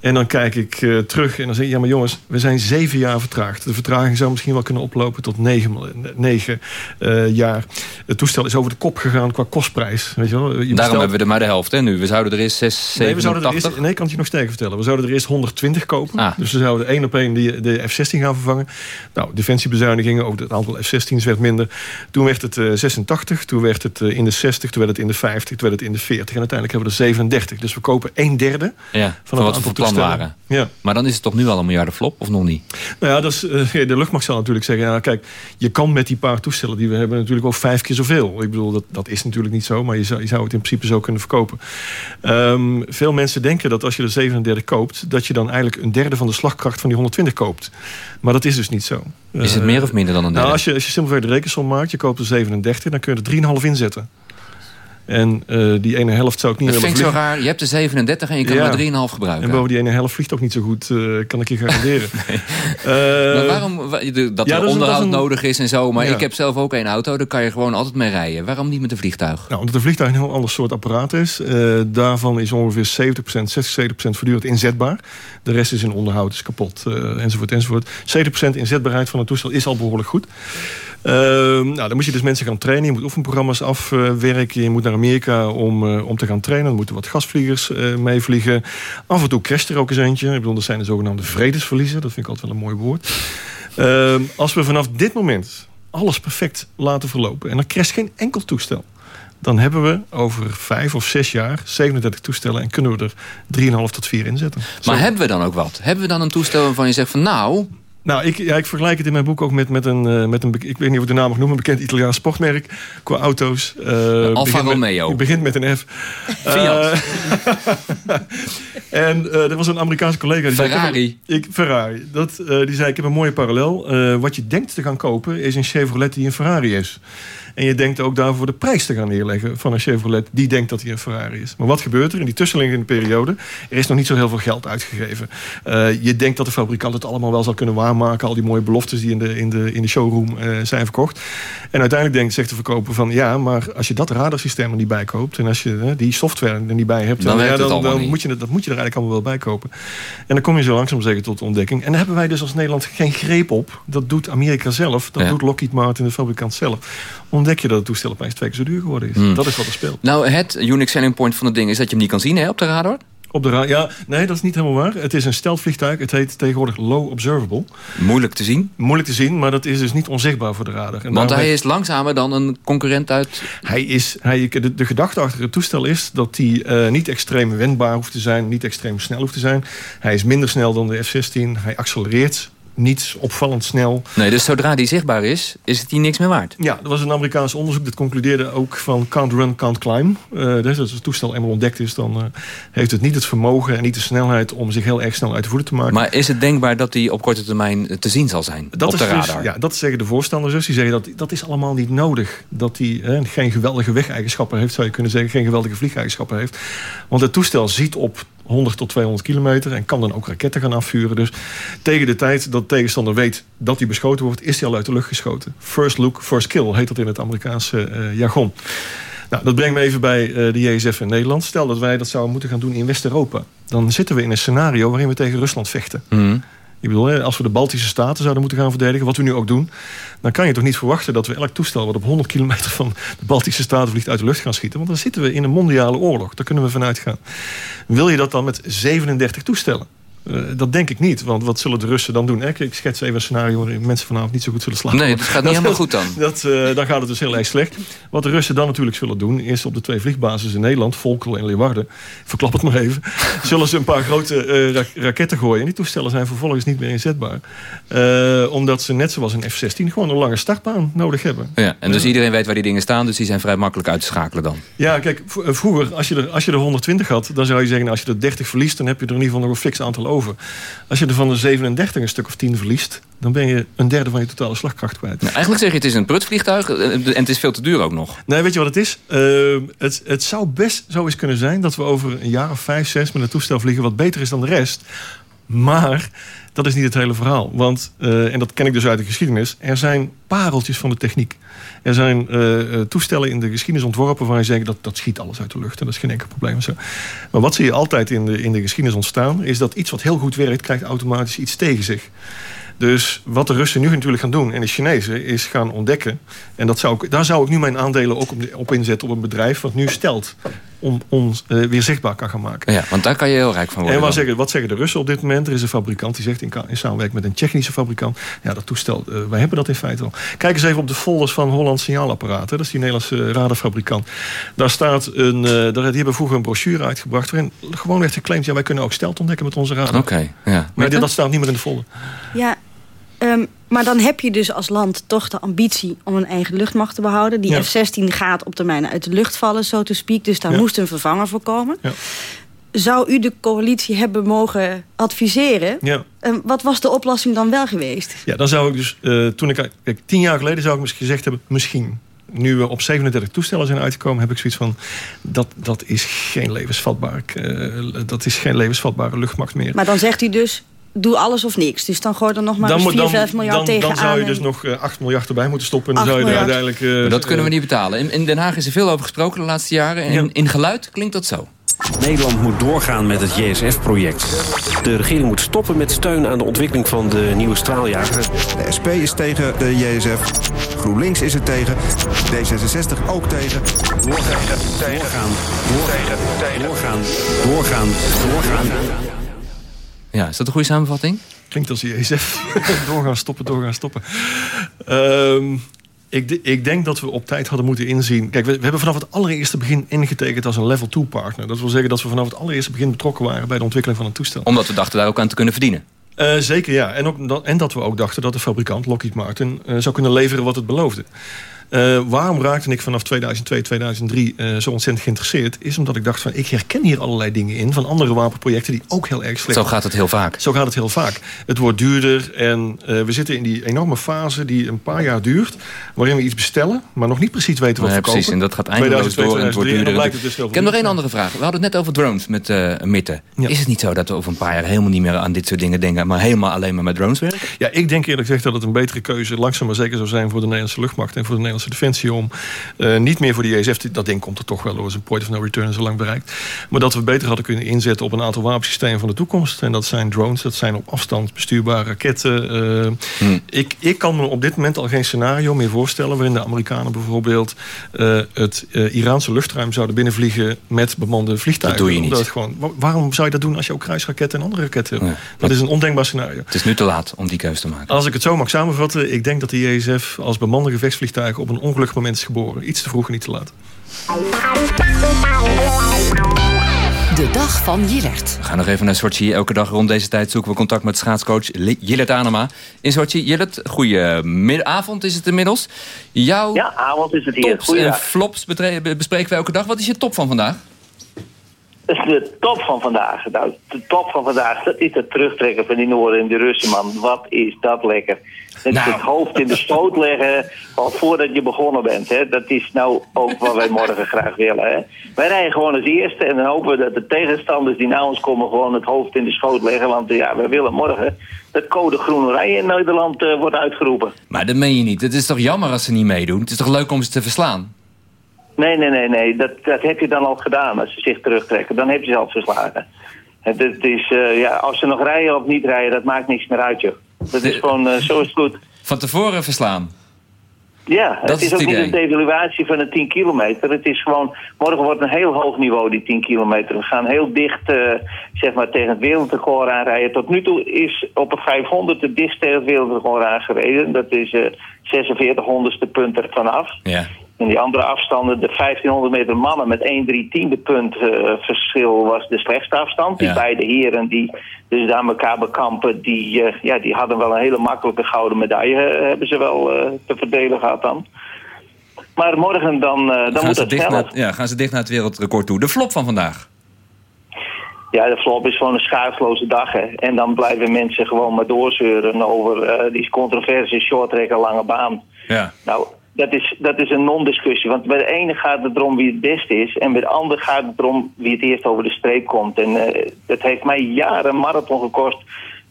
Speaker 13: En dan kijk ik uh, terug en dan zeg ik... ja, maar jongens, we zijn zeven jaar vertraagd. De vertraging zou misschien wel kunnen oplopen tot negen, negen uh, jaar. Het toestel is over de kop gegaan qua kostprijs. Weet je wel? Je
Speaker 2: Daarom bestelt... hebben we er maar de helft hè, nu. We zouden er eerst 6, 7,
Speaker 13: nee, nee, ik kan het je nog sterker vertellen. We zouden er eerst 120 kopen. Ah. Dus we zouden één op één de, de F-16 gaan vervangen. Nou, defensiebezuinigingen, ook het aantal F-16's werd minder. Toen werd het uh, 86, toen werd het in de 60, toen werd het in de 50, toen werd het in de 40. En uiteindelijk hebben we er 37. Dus we kopen een derde
Speaker 2: ja, van het aantal Waren.
Speaker 13: Ja.
Speaker 2: Maar dan is het toch nu al een miljardenflop, of nog niet?
Speaker 13: Nou ja, dat is, uh, de luchtmacht zal natuurlijk zeggen... Ja, kijk, je kan met die paar toestellen die we hebben... natuurlijk ook vijf keer zoveel. Ik bedoel, dat, dat is natuurlijk niet zo... maar je zou, je zou het in principe zo kunnen verkopen. Um, veel mensen denken dat als je de 37 koopt... dat je dan eigenlijk een derde van de slagkracht van die 120 koopt. Maar dat is dus niet zo.
Speaker 2: Is het meer of minder dan een derde?
Speaker 13: Nou, als je, als je simpelweg de rekensom maakt... je koopt de 37, dan kun je er 3,5 inzetten. En uh, die ene helft zou ik niet
Speaker 2: Dat vind ik zo raar. Je hebt de 37 en je kan ja. maar 3,5 gebruiken.
Speaker 13: En boven die ene helft vliegt ook niet zo goed, uh, kan ik je garanderen.
Speaker 2: nee. uh, maar waarom, dat ja, er onderhoud een... nodig is en zo. Maar ja. ik heb zelf ook een auto, daar kan je gewoon altijd mee rijden. Waarom niet met een vliegtuig?
Speaker 13: Nou, omdat een vliegtuig een heel ander soort apparaat is. daarvan is ongeveer 70%, 60, 70% voortdurend inzetbaar. De rest is in onderhoud, is kapot, enzovoort, enzovoort. 70% inzetbaarheid van een toestel is al behoorlijk goed. Uh, nou, dan moet je dus mensen gaan trainen. Je moet oefenprogramma's afwerken. Je moet naar Amerika om, uh, om te gaan trainen. Dan moeten wat gastvliegers uh, meevliegen. Af en toe crasht er ook eens eentje. Ik bedoel, dat zijn de zogenaamde vredesverliezen. Dat vind ik altijd wel een mooi woord. Ehm, als we vanaf dit moment alles perfect laten verlopen... en er crasht geen enkel toestel... dan hebben we over vijf of zes jaar 37 toestellen... en kunnen we er 3,5 tot 4 inzetten.
Speaker 2: Maar Zo. hebben we dan ook wat? Hebben we dan een toestel waarvan je zegt van... nou,
Speaker 13: nou, ik, ja, ik vergelijk het in mijn boek ook met, met, een, uh, met een... Ik weet niet of ik de naam mag noemen. Een bekend Italiaans sportmerk. Qua auto's.
Speaker 2: Uh, Alfa Romeo.
Speaker 13: Het begint met een F.
Speaker 2: Fiat.
Speaker 13: Uh, en er was een Amerikaanse collega... Die
Speaker 2: Ferrari.
Speaker 13: Zei, ik, Ferrari. Dat, die zei, ik heb een mooie parallel. wat je denkt te gaan kopen is een Chevrolet die een Ferrari is. En je denkt ook daarvoor de prijs te gaan neerleggen van een Chevrolet die denkt dat hij een Ferrari is. Maar wat gebeurt er in die tussenliggende periode? Er is nog niet zo heel veel geld uitgegeven. Uh, je denkt dat de fabrikant het allemaal wel zal kunnen waarmaken. Al die mooie beloftes die in de, in de, in de showroom uh, zijn verkocht. En uiteindelijk denkt, zegt de verkoper van ja, maar als je dat radarsysteem er niet bij koopt. En als je uh, die software er niet bij hebt.
Speaker 2: Dan,
Speaker 13: dan,
Speaker 2: ja,
Speaker 13: dan,
Speaker 2: dan
Speaker 13: moet, je, dat moet je er eigenlijk allemaal wel bij kopen. En dan kom je zo langzaam zeggen tot ontdekking. En daar hebben wij dus als Nederland geen greep op. Dat doet Amerika zelf. Dat ja. doet Lockheed Martin, de fabrikant zelf. Ontdek je dat het toestel opeens twee keer zo duur geworden is. Hmm. Dat is wat er speelt.
Speaker 2: Nou, het unique selling point van het ding is dat je hem niet kan zien hè, op de radar.
Speaker 13: Op de ja. Nee, dat is niet helemaal waar. Het is een steltvliegtuig. Het heet tegenwoordig low observable.
Speaker 2: Moeilijk te zien?
Speaker 13: Moeilijk te zien, maar dat is dus niet onzichtbaar voor de radar.
Speaker 2: En Want hij heeft... is langzamer dan een concurrent uit...
Speaker 13: Hij is, hij, de, de gedachte achter het toestel is dat hij uh, niet extreem wendbaar hoeft te zijn. Niet extreem snel hoeft te zijn. Hij is minder snel dan de F-16. Hij accelereert niet opvallend snel.
Speaker 2: Nee, dus zodra die zichtbaar is, is het hier niks meer waard?
Speaker 13: Ja, er was een Amerikaans onderzoek dat concludeerde ook van can't run, can't climb. Uh, dus als het toestel eenmaal ontdekt is, dan uh, heeft het niet het vermogen en niet de snelheid om zich heel erg snel uit de voeten te maken.
Speaker 2: Maar is het denkbaar dat die op korte termijn te zien zal zijn
Speaker 13: dat
Speaker 2: op de
Speaker 13: is
Speaker 2: radar?
Speaker 13: Dus, ja, dat zeggen de voorstanders dus. Die zeggen dat dat is allemaal niet nodig. Dat eh, geen geweldige wegeigenschappen heeft, zou je kunnen zeggen. Geen geweldige vliegeigenschappen heeft. Want het toestel ziet op 100 tot 200 kilometer. En kan dan ook raketten gaan afvuren. Dus tegen de tijd dat de tegenstander weet dat hij beschoten wordt... is hij al uit de lucht geschoten. First look, first kill heet dat in het Amerikaanse uh, jargon. Nou, dat brengt me even bij uh, de JSF in Nederland. Stel dat wij dat zouden moeten gaan doen in West-Europa. Dan zitten we in een scenario waarin we tegen Rusland vechten.
Speaker 2: Mm.
Speaker 13: Ik bedoel, als we de Baltische Staten zouden moeten gaan verdedigen... wat we nu ook doen... dan kan je toch niet verwachten dat we elk toestel... wat op 100 kilometer van de Baltische Staten vliegt uit de lucht gaan schieten. Want dan zitten we in een mondiale oorlog. Daar kunnen we vanuit gaan. Wil je dat dan met 37 toestellen? Uh, dat denk ik niet, want wat zullen de Russen dan doen? Ik schets even een scenario waarin mensen vanavond niet zo goed zullen slapen.
Speaker 2: Nee, dat gaat niet helemaal goed dan.
Speaker 13: Dat, uh, dan gaat het dus heel erg slecht. Wat de Russen dan natuurlijk zullen doen... is op de twee vliegbases in Nederland, Volkel en Leeuwarden... verklap het maar even... zullen ze een paar grote uh, ra raketten gooien. En die toestellen zijn vervolgens niet meer inzetbaar. omdat ze net zoals een F-16 gewoon een lange startbaan nodig hebben.
Speaker 2: Ja, en dus iedereen weet waar die dingen staan... dus die zijn vrij makkelijk uit te schakelen dan.
Speaker 13: Ja, kijk, vroeger, als je, er, als je er 120 had... dan zou je zeggen, als je er 30 verliest... dan heb je er in ieder geval nog een fix aantal over. Als je er van de 37 een stuk of 10 verliest... dan ben je een derde van je totale slagkracht kwijt.
Speaker 2: Nou, eigenlijk zeg je, het is een prutvliegtuig en het is veel te duur ook nog.
Speaker 13: Nee, weet je wat het is? Uh, het, het zou best zo eens kunnen zijn... dat we over een jaar of vijf, zes met een toestel vliegen... wat beter is dan de rest. Maar dat is niet het hele verhaal. Want, uh, en dat ken ik dus uit de geschiedenis... er zijn pareltjes van de techniek. Er zijn uh, toestellen in de geschiedenis ontworpen... waar je zegt dat dat schiet alles uit de lucht. En dat is geen enkel probleem. Zo. Maar wat zie je altijd in de, in de geschiedenis ontstaan... is dat iets wat heel goed werkt... krijgt automatisch iets tegen zich. Dus wat de Russen nu natuurlijk gaan doen en de Chinezen is gaan ontdekken. En dat zou ik, daar zou ik nu mijn aandelen ook op, inzetten op een bedrijf wat nu stelt om ons uh, weer zichtbaar kan gaan maken.
Speaker 2: Ja, want daar kan je heel rijk van worden.
Speaker 13: En wat zeggen, wat zeggen de Russen op dit moment? Er is een fabrikant die zegt in, in samenwerking met een Tsjechische fabrikant... ja, dat toestel, uh, wij hebben dat in feite al. Kijk eens even op de folders van Holland Signaalapparaten. Dat is die Nederlandse radarfabrikant. Daar staat een, uh, die hebben vroeger een brochure uitgebracht... waarin gewoon werd geclaimd, ja, wij kunnen ook stelt ontdekken met onze radar.
Speaker 2: Oké, okay, ja.
Speaker 13: Maar dat staat niet meer in de folder.
Speaker 21: Ja, Um, maar dan heb je dus als land toch de ambitie om een eigen luchtmacht te behouden. Die ja. F-16 gaat op termijn uit de lucht vallen, zo te speak. Dus daar ja. moest een vervanger voor komen. Ja. Zou u de coalitie hebben mogen adviseren?
Speaker 13: Ja.
Speaker 21: Um, wat was de oplossing dan wel geweest?
Speaker 13: Ja, dan zou ik dus, uh, toen ik, kijk, tien jaar geleden zou ik misschien gezegd hebben, misschien. Nu we op 37 toestellen zijn uitgekomen, heb ik zoiets van, dat, dat is geen levensvatbaar, uh, dat is geen levensvatbare luchtmacht meer.
Speaker 21: Maar dan zegt u dus, doe alles of niks. Dus dan gooi er nog maar dan, eens 4, 5 miljard
Speaker 13: dan,
Speaker 21: tegenaan.
Speaker 13: Dan zou je dus nog uh, 8 miljard erbij moeten stoppen. En dan zou je uiteindelijk... Uh,
Speaker 2: dat kunnen we niet betalen. In, in, Den Haag is er veel over gesproken de laatste jaren. En in, in geluid klinkt dat zo.
Speaker 33: Nederland moet doorgaan met het JSF-project. De regering moet stoppen met steun aan de ontwikkeling van de nieuwe straaljager.
Speaker 34: De SP is tegen de JSF. GroenLinks is er tegen. D66 ook tegen.
Speaker 33: Doorgaan, doorgaan, doorgaan, doorgaan, doorgaan, doorgaan.
Speaker 2: Ja, is dat een goede samenvatting?
Speaker 13: Klinkt als JSF. doorgaan, stoppen, doorgaan, stoppen. Um, ik, ik, denk dat we op tijd hadden moeten inzien... Kijk, we, we, hebben vanaf het allereerste begin ingetekend als een level 2 partner. Dat wil zeggen dat we vanaf het allereerste begin betrokken waren... bij de ontwikkeling van een toestel.
Speaker 2: Omdat we dachten daar ook aan te kunnen verdienen.
Speaker 13: Uh, zeker, ja. En, ook, dat, en dat we ook dachten dat de fabrikant Lockheed Martin... Uh, zou kunnen leveren wat het beloofde. Uh, waarom raakte ik vanaf 2002, 2003 uh, zo ontzettend geïnteresseerd? Is omdat ik dacht van ik herken hier allerlei dingen in van andere wapenprojecten die ook heel erg slecht
Speaker 2: Zo gaat het heel vaak.
Speaker 13: Zo gaat het heel vaak. Het wordt duurder en uh, we zitten in die enorme fase die een paar jaar duurt. Waarin we iets bestellen, maar nog niet precies weten wat we
Speaker 2: precies,
Speaker 13: kopen.
Speaker 2: en dat gaat eindeloos door en het wordt duurder.
Speaker 13: Het dus
Speaker 2: ik heb nog één andere vraag. We hadden het net over drones met Mitte. Ja. Is het niet zo dat we over een paar jaar helemaal niet meer aan dit soort dingen denken... maar helemaal alleen maar met drones werken?
Speaker 13: Ja, ik denk eerlijk gezegd dat het een betere keuze langzaam maar zeker zou zijn... voor de Nederlandse luchtmacht en voor de Nederlandse defensie... om uh, niet meer voor de JSF, dat ding komt er toch wel door, een point of no return zo lang bereikt. Maar dat we beter hadden kunnen inzetten op een aantal wapensystemen van de toekomst. En dat zijn drones, dat zijn op afstand bestuurbare raketten. Uh, hmm. ik, ik kan me op dit moment al geen scenario meer voorstellen waarin de Amerikanen bijvoorbeeld uh, het Iraanse luchtruim zouden binnenvliegen met bemande vliegtuigen.
Speaker 2: Dat doe je niet.
Speaker 13: Gewoon, waarom zou je dat doen als je ook kruisraketten en andere raketten hebt? Dat is een ondenkbaar scenario.
Speaker 2: Het is nu te laat om die keuze te maken.
Speaker 13: Als ik het zo mag samenvatten, ik denk dat de JSF als bemande gevechtsvliegtuig op een ongelukkig moment is geboren. Iets te vroeg en niet te laat.
Speaker 20: De dag van Jillert.
Speaker 2: We gaan nog even naar Sochi. Elke dag rond deze tijd zoeken we contact met schaatscoach Jillert Anema. In Sochi. Jillert, goeie avond is het inmiddels. Jouw
Speaker 35: ja, avond is het hier.
Speaker 2: tops en flops bespreken we elke dag. Wat is je top van vandaag?
Speaker 35: De top van vandaag. Nou, de top van vandaag, dat is het terugtrekken van die Noorden en die Russen, man. Wat is dat lekker. Het, nou. het hoofd in de stoot leggen al voordat je begonnen bent. Hè. Dat is nou ook wat wij morgen graag willen. Hè. Wij rijden gewoon als eerste en dan hopen we dat de tegenstanders die na ons komen gewoon het hoofd in de schoot leggen. Want ja, wij willen morgen dat code groene rijden in Nederland uh, wordt uitgeroepen.
Speaker 2: Maar dat meen je niet. Het is toch jammer als ze niet meedoen? Het is toch leuk om ze te verslaan?
Speaker 35: Nee, nee, nee, nee. Dat, dat heb je dan al gedaan als ze zich terugtrekken. Dan heb je ze al verslagen. Het, het is, uh, ja, als ze nog rijden of niet rijden, dat maakt niks meer uit, joh. Dat is gewoon, uh, zo is het goed.
Speaker 2: Van tevoren verslaan?
Speaker 35: Ja, het is, ook niet een devaluatie van de 10 kilometer. Het is gewoon, morgen wordt een heel hoog niveau die 10 kilometer. We gaan heel dicht uh, zeg maar, tegen het wereldrecord aanrijden. Tot nu toe is op het 500 de dichtst tegen het wereldrecord aangereden. Dat is uh, 46 honderdste punt ervan af.
Speaker 2: Ja.
Speaker 35: En die andere afstanden, de 1500 meter mannen met 1 3 tiende punt uh, verschil was de slechtste afstand. Die beide heren die dus daar elkaar bekampen, die, uh, ja, die hadden wel een hele makkelijke gouden medaille, uh, hebben ze wel te verdelen gehad dan. Maar morgen dan, dan
Speaker 2: gaan
Speaker 35: moet
Speaker 2: ze
Speaker 35: het
Speaker 2: dicht naar, Ja, gaan ze dicht naar het wereldrecord toe. De flop van vandaag.
Speaker 35: Ja, de flop is gewoon een schaarsloze dag. Hè. En dan blijven mensen gewoon maar doorzeuren over die controverse shorttrack en lange baan.
Speaker 2: Ja.
Speaker 35: Nou, dat is, dat is een non-discussie. Want bij de ene gaat het erom wie het beste is... en bij de ander gaat het erom wie het eerst over de streep komt. En uh, het heeft mij jaren marathon gekost...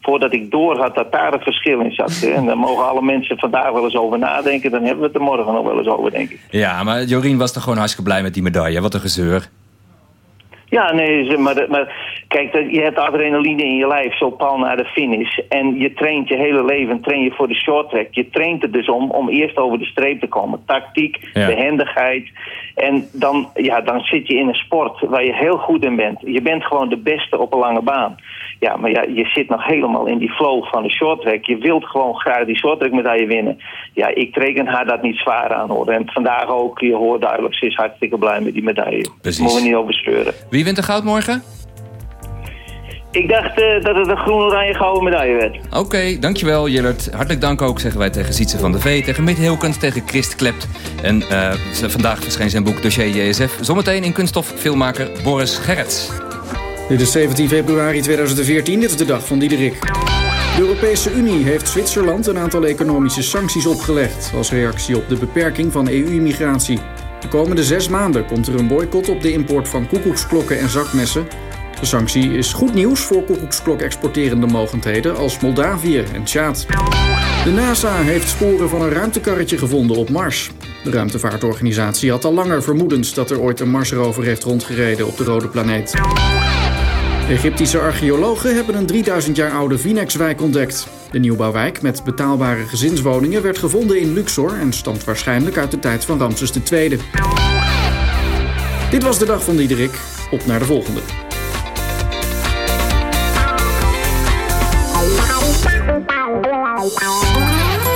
Speaker 35: voordat ik door had dat daar een verschil in zat. En daar mogen alle mensen vandaag wel eens over nadenken. Dan hebben we het er morgen nog wel eens over, denk ik.
Speaker 2: Ja, maar Jorien was toch gewoon hartstikke blij met die medaille. Wat een gezeur.
Speaker 35: Ja, nee, maar, maar kijk, je hebt adrenaline in je lijf zo pal naar de finish. En je traint je hele leven, train je voor de short track. Je traint er dus om, om eerst over de streep te komen. Tactiek,
Speaker 2: Ja.
Speaker 35: behendigheid. En dan, ja, dan zit je in een sport waar je heel goed in bent. Je bent gewoon de beste op een lange baan. Ja, maar ja, je zit nog helemaal in die flow van de short track. Je wilt gewoon graag die short track medaille winnen. Ja, ik reken haar dat niet zwaar aan hoor. En vandaag ook, je hoort duidelijk, ze is hartstikke blij met die medaille.
Speaker 2: Precies.
Speaker 35: Moeten we niet over sleuren.
Speaker 2: Wie wint de goud morgen?
Speaker 35: Ik dacht eh, dat het een groen-oranje gouden medaille werd.
Speaker 2: Oké, dankjewel Jillert. Hartelijk dank ook, zeggen wij tegen Sietse van de V... tegen Mit Hilkens, tegen Christ Klept. En eh, vandaag verscheen zijn boek Dossier JSF. Zometeen in kunststof filmmaker Boris Gerrits.
Speaker 36: Dit is 17 februari 2014, dit is de dag van Diederik. De Europese Unie heeft Zwitserland een aantal economische sancties opgelegd... als reactie op de beperking van EU-immigratie. De komende zes maanden komt er een boycott op de import van koekoeksklokken en zakmessen. De sanctie is goed nieuws voor koekoeksklok-exporterende mogendheden als Moldavië en Tjaad. De NASA heeft sporen van een ruimtekarretje gevonden op Mars. De ruimtevaartorganisatie had al langer vermoedens dat er ooit een Marsrover heeft rondgereden op de rode planeet. Egyptische archeologen hebben een 3000 jaar oude Vinex-wijk ontdekt. De nieuwbouwwijk met betaalbare gezinswoningen werd gevonden in Luxor... en stamt waarschijnlijk uit de tijd van Ramses II. Dit was de dag van Diederik. Op naar de volgende.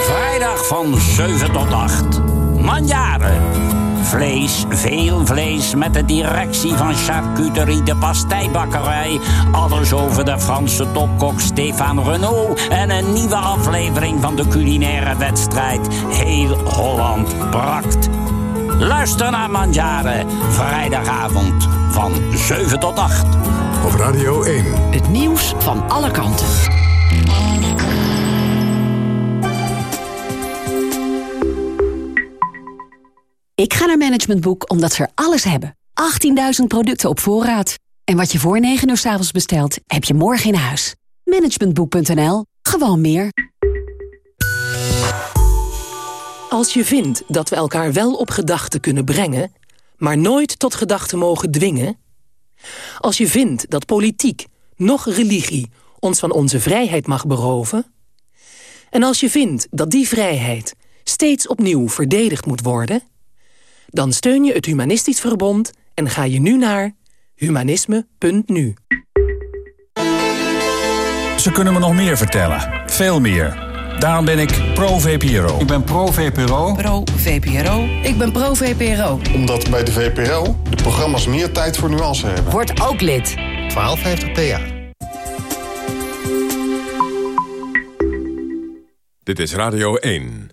Speaker 37: Vrijdag van 7 tot 8. Manjaren. Vlees, veel vlees met de directie van Charcuterie de Pastijbakkerij. Alles over de Franse topkok Stéphane Renault. En een nieuwe aflevering van de culinaire wedstrijd. Heel Holland brakt. Luister naar Manjaren. Vrijdagavond van 7 tot 8.
Speaker 1: Op Radio 1.
Speaker 20: Het nieuws van alle kanten. Ik ga naar Management Boek omdat ze er alles hebben. 18.000 producten op voorraad. En wat je voor 9 uur s avonds bestelt, heb je morgen in huis. Managementboek.nl. Gewoon meer.
Speaker 10: Als je vindt dat we elkaar wel op gedachten kunnen brengen... maar nooit tot gedachten mogen dwingen... als je vindt dat politiek, noch religie... ons van onze vrijheid mag beroven... en als je vindt dat die vrijheid steeds opnieuw verdedigd moet worden... dan steun je het Humanistisch Verbond en ga je nu naar humanisme.nu.
Speaker 38: Ze kunnen me nog meer vertellen. Veel meer. Daarom ben ik pro-VPRO. Ik ben pro-VPRO.
Speaker 20: Pro-VPRO. Ik ben pro-VPRO.
Speaker 39: Omdat bij de VPRO de programma's meer tijd voor nuance hebben.
Speaker 20: Word ook lid.
Speaker 39: 1250 PA.
Speaker 1: Dit is Radio 1.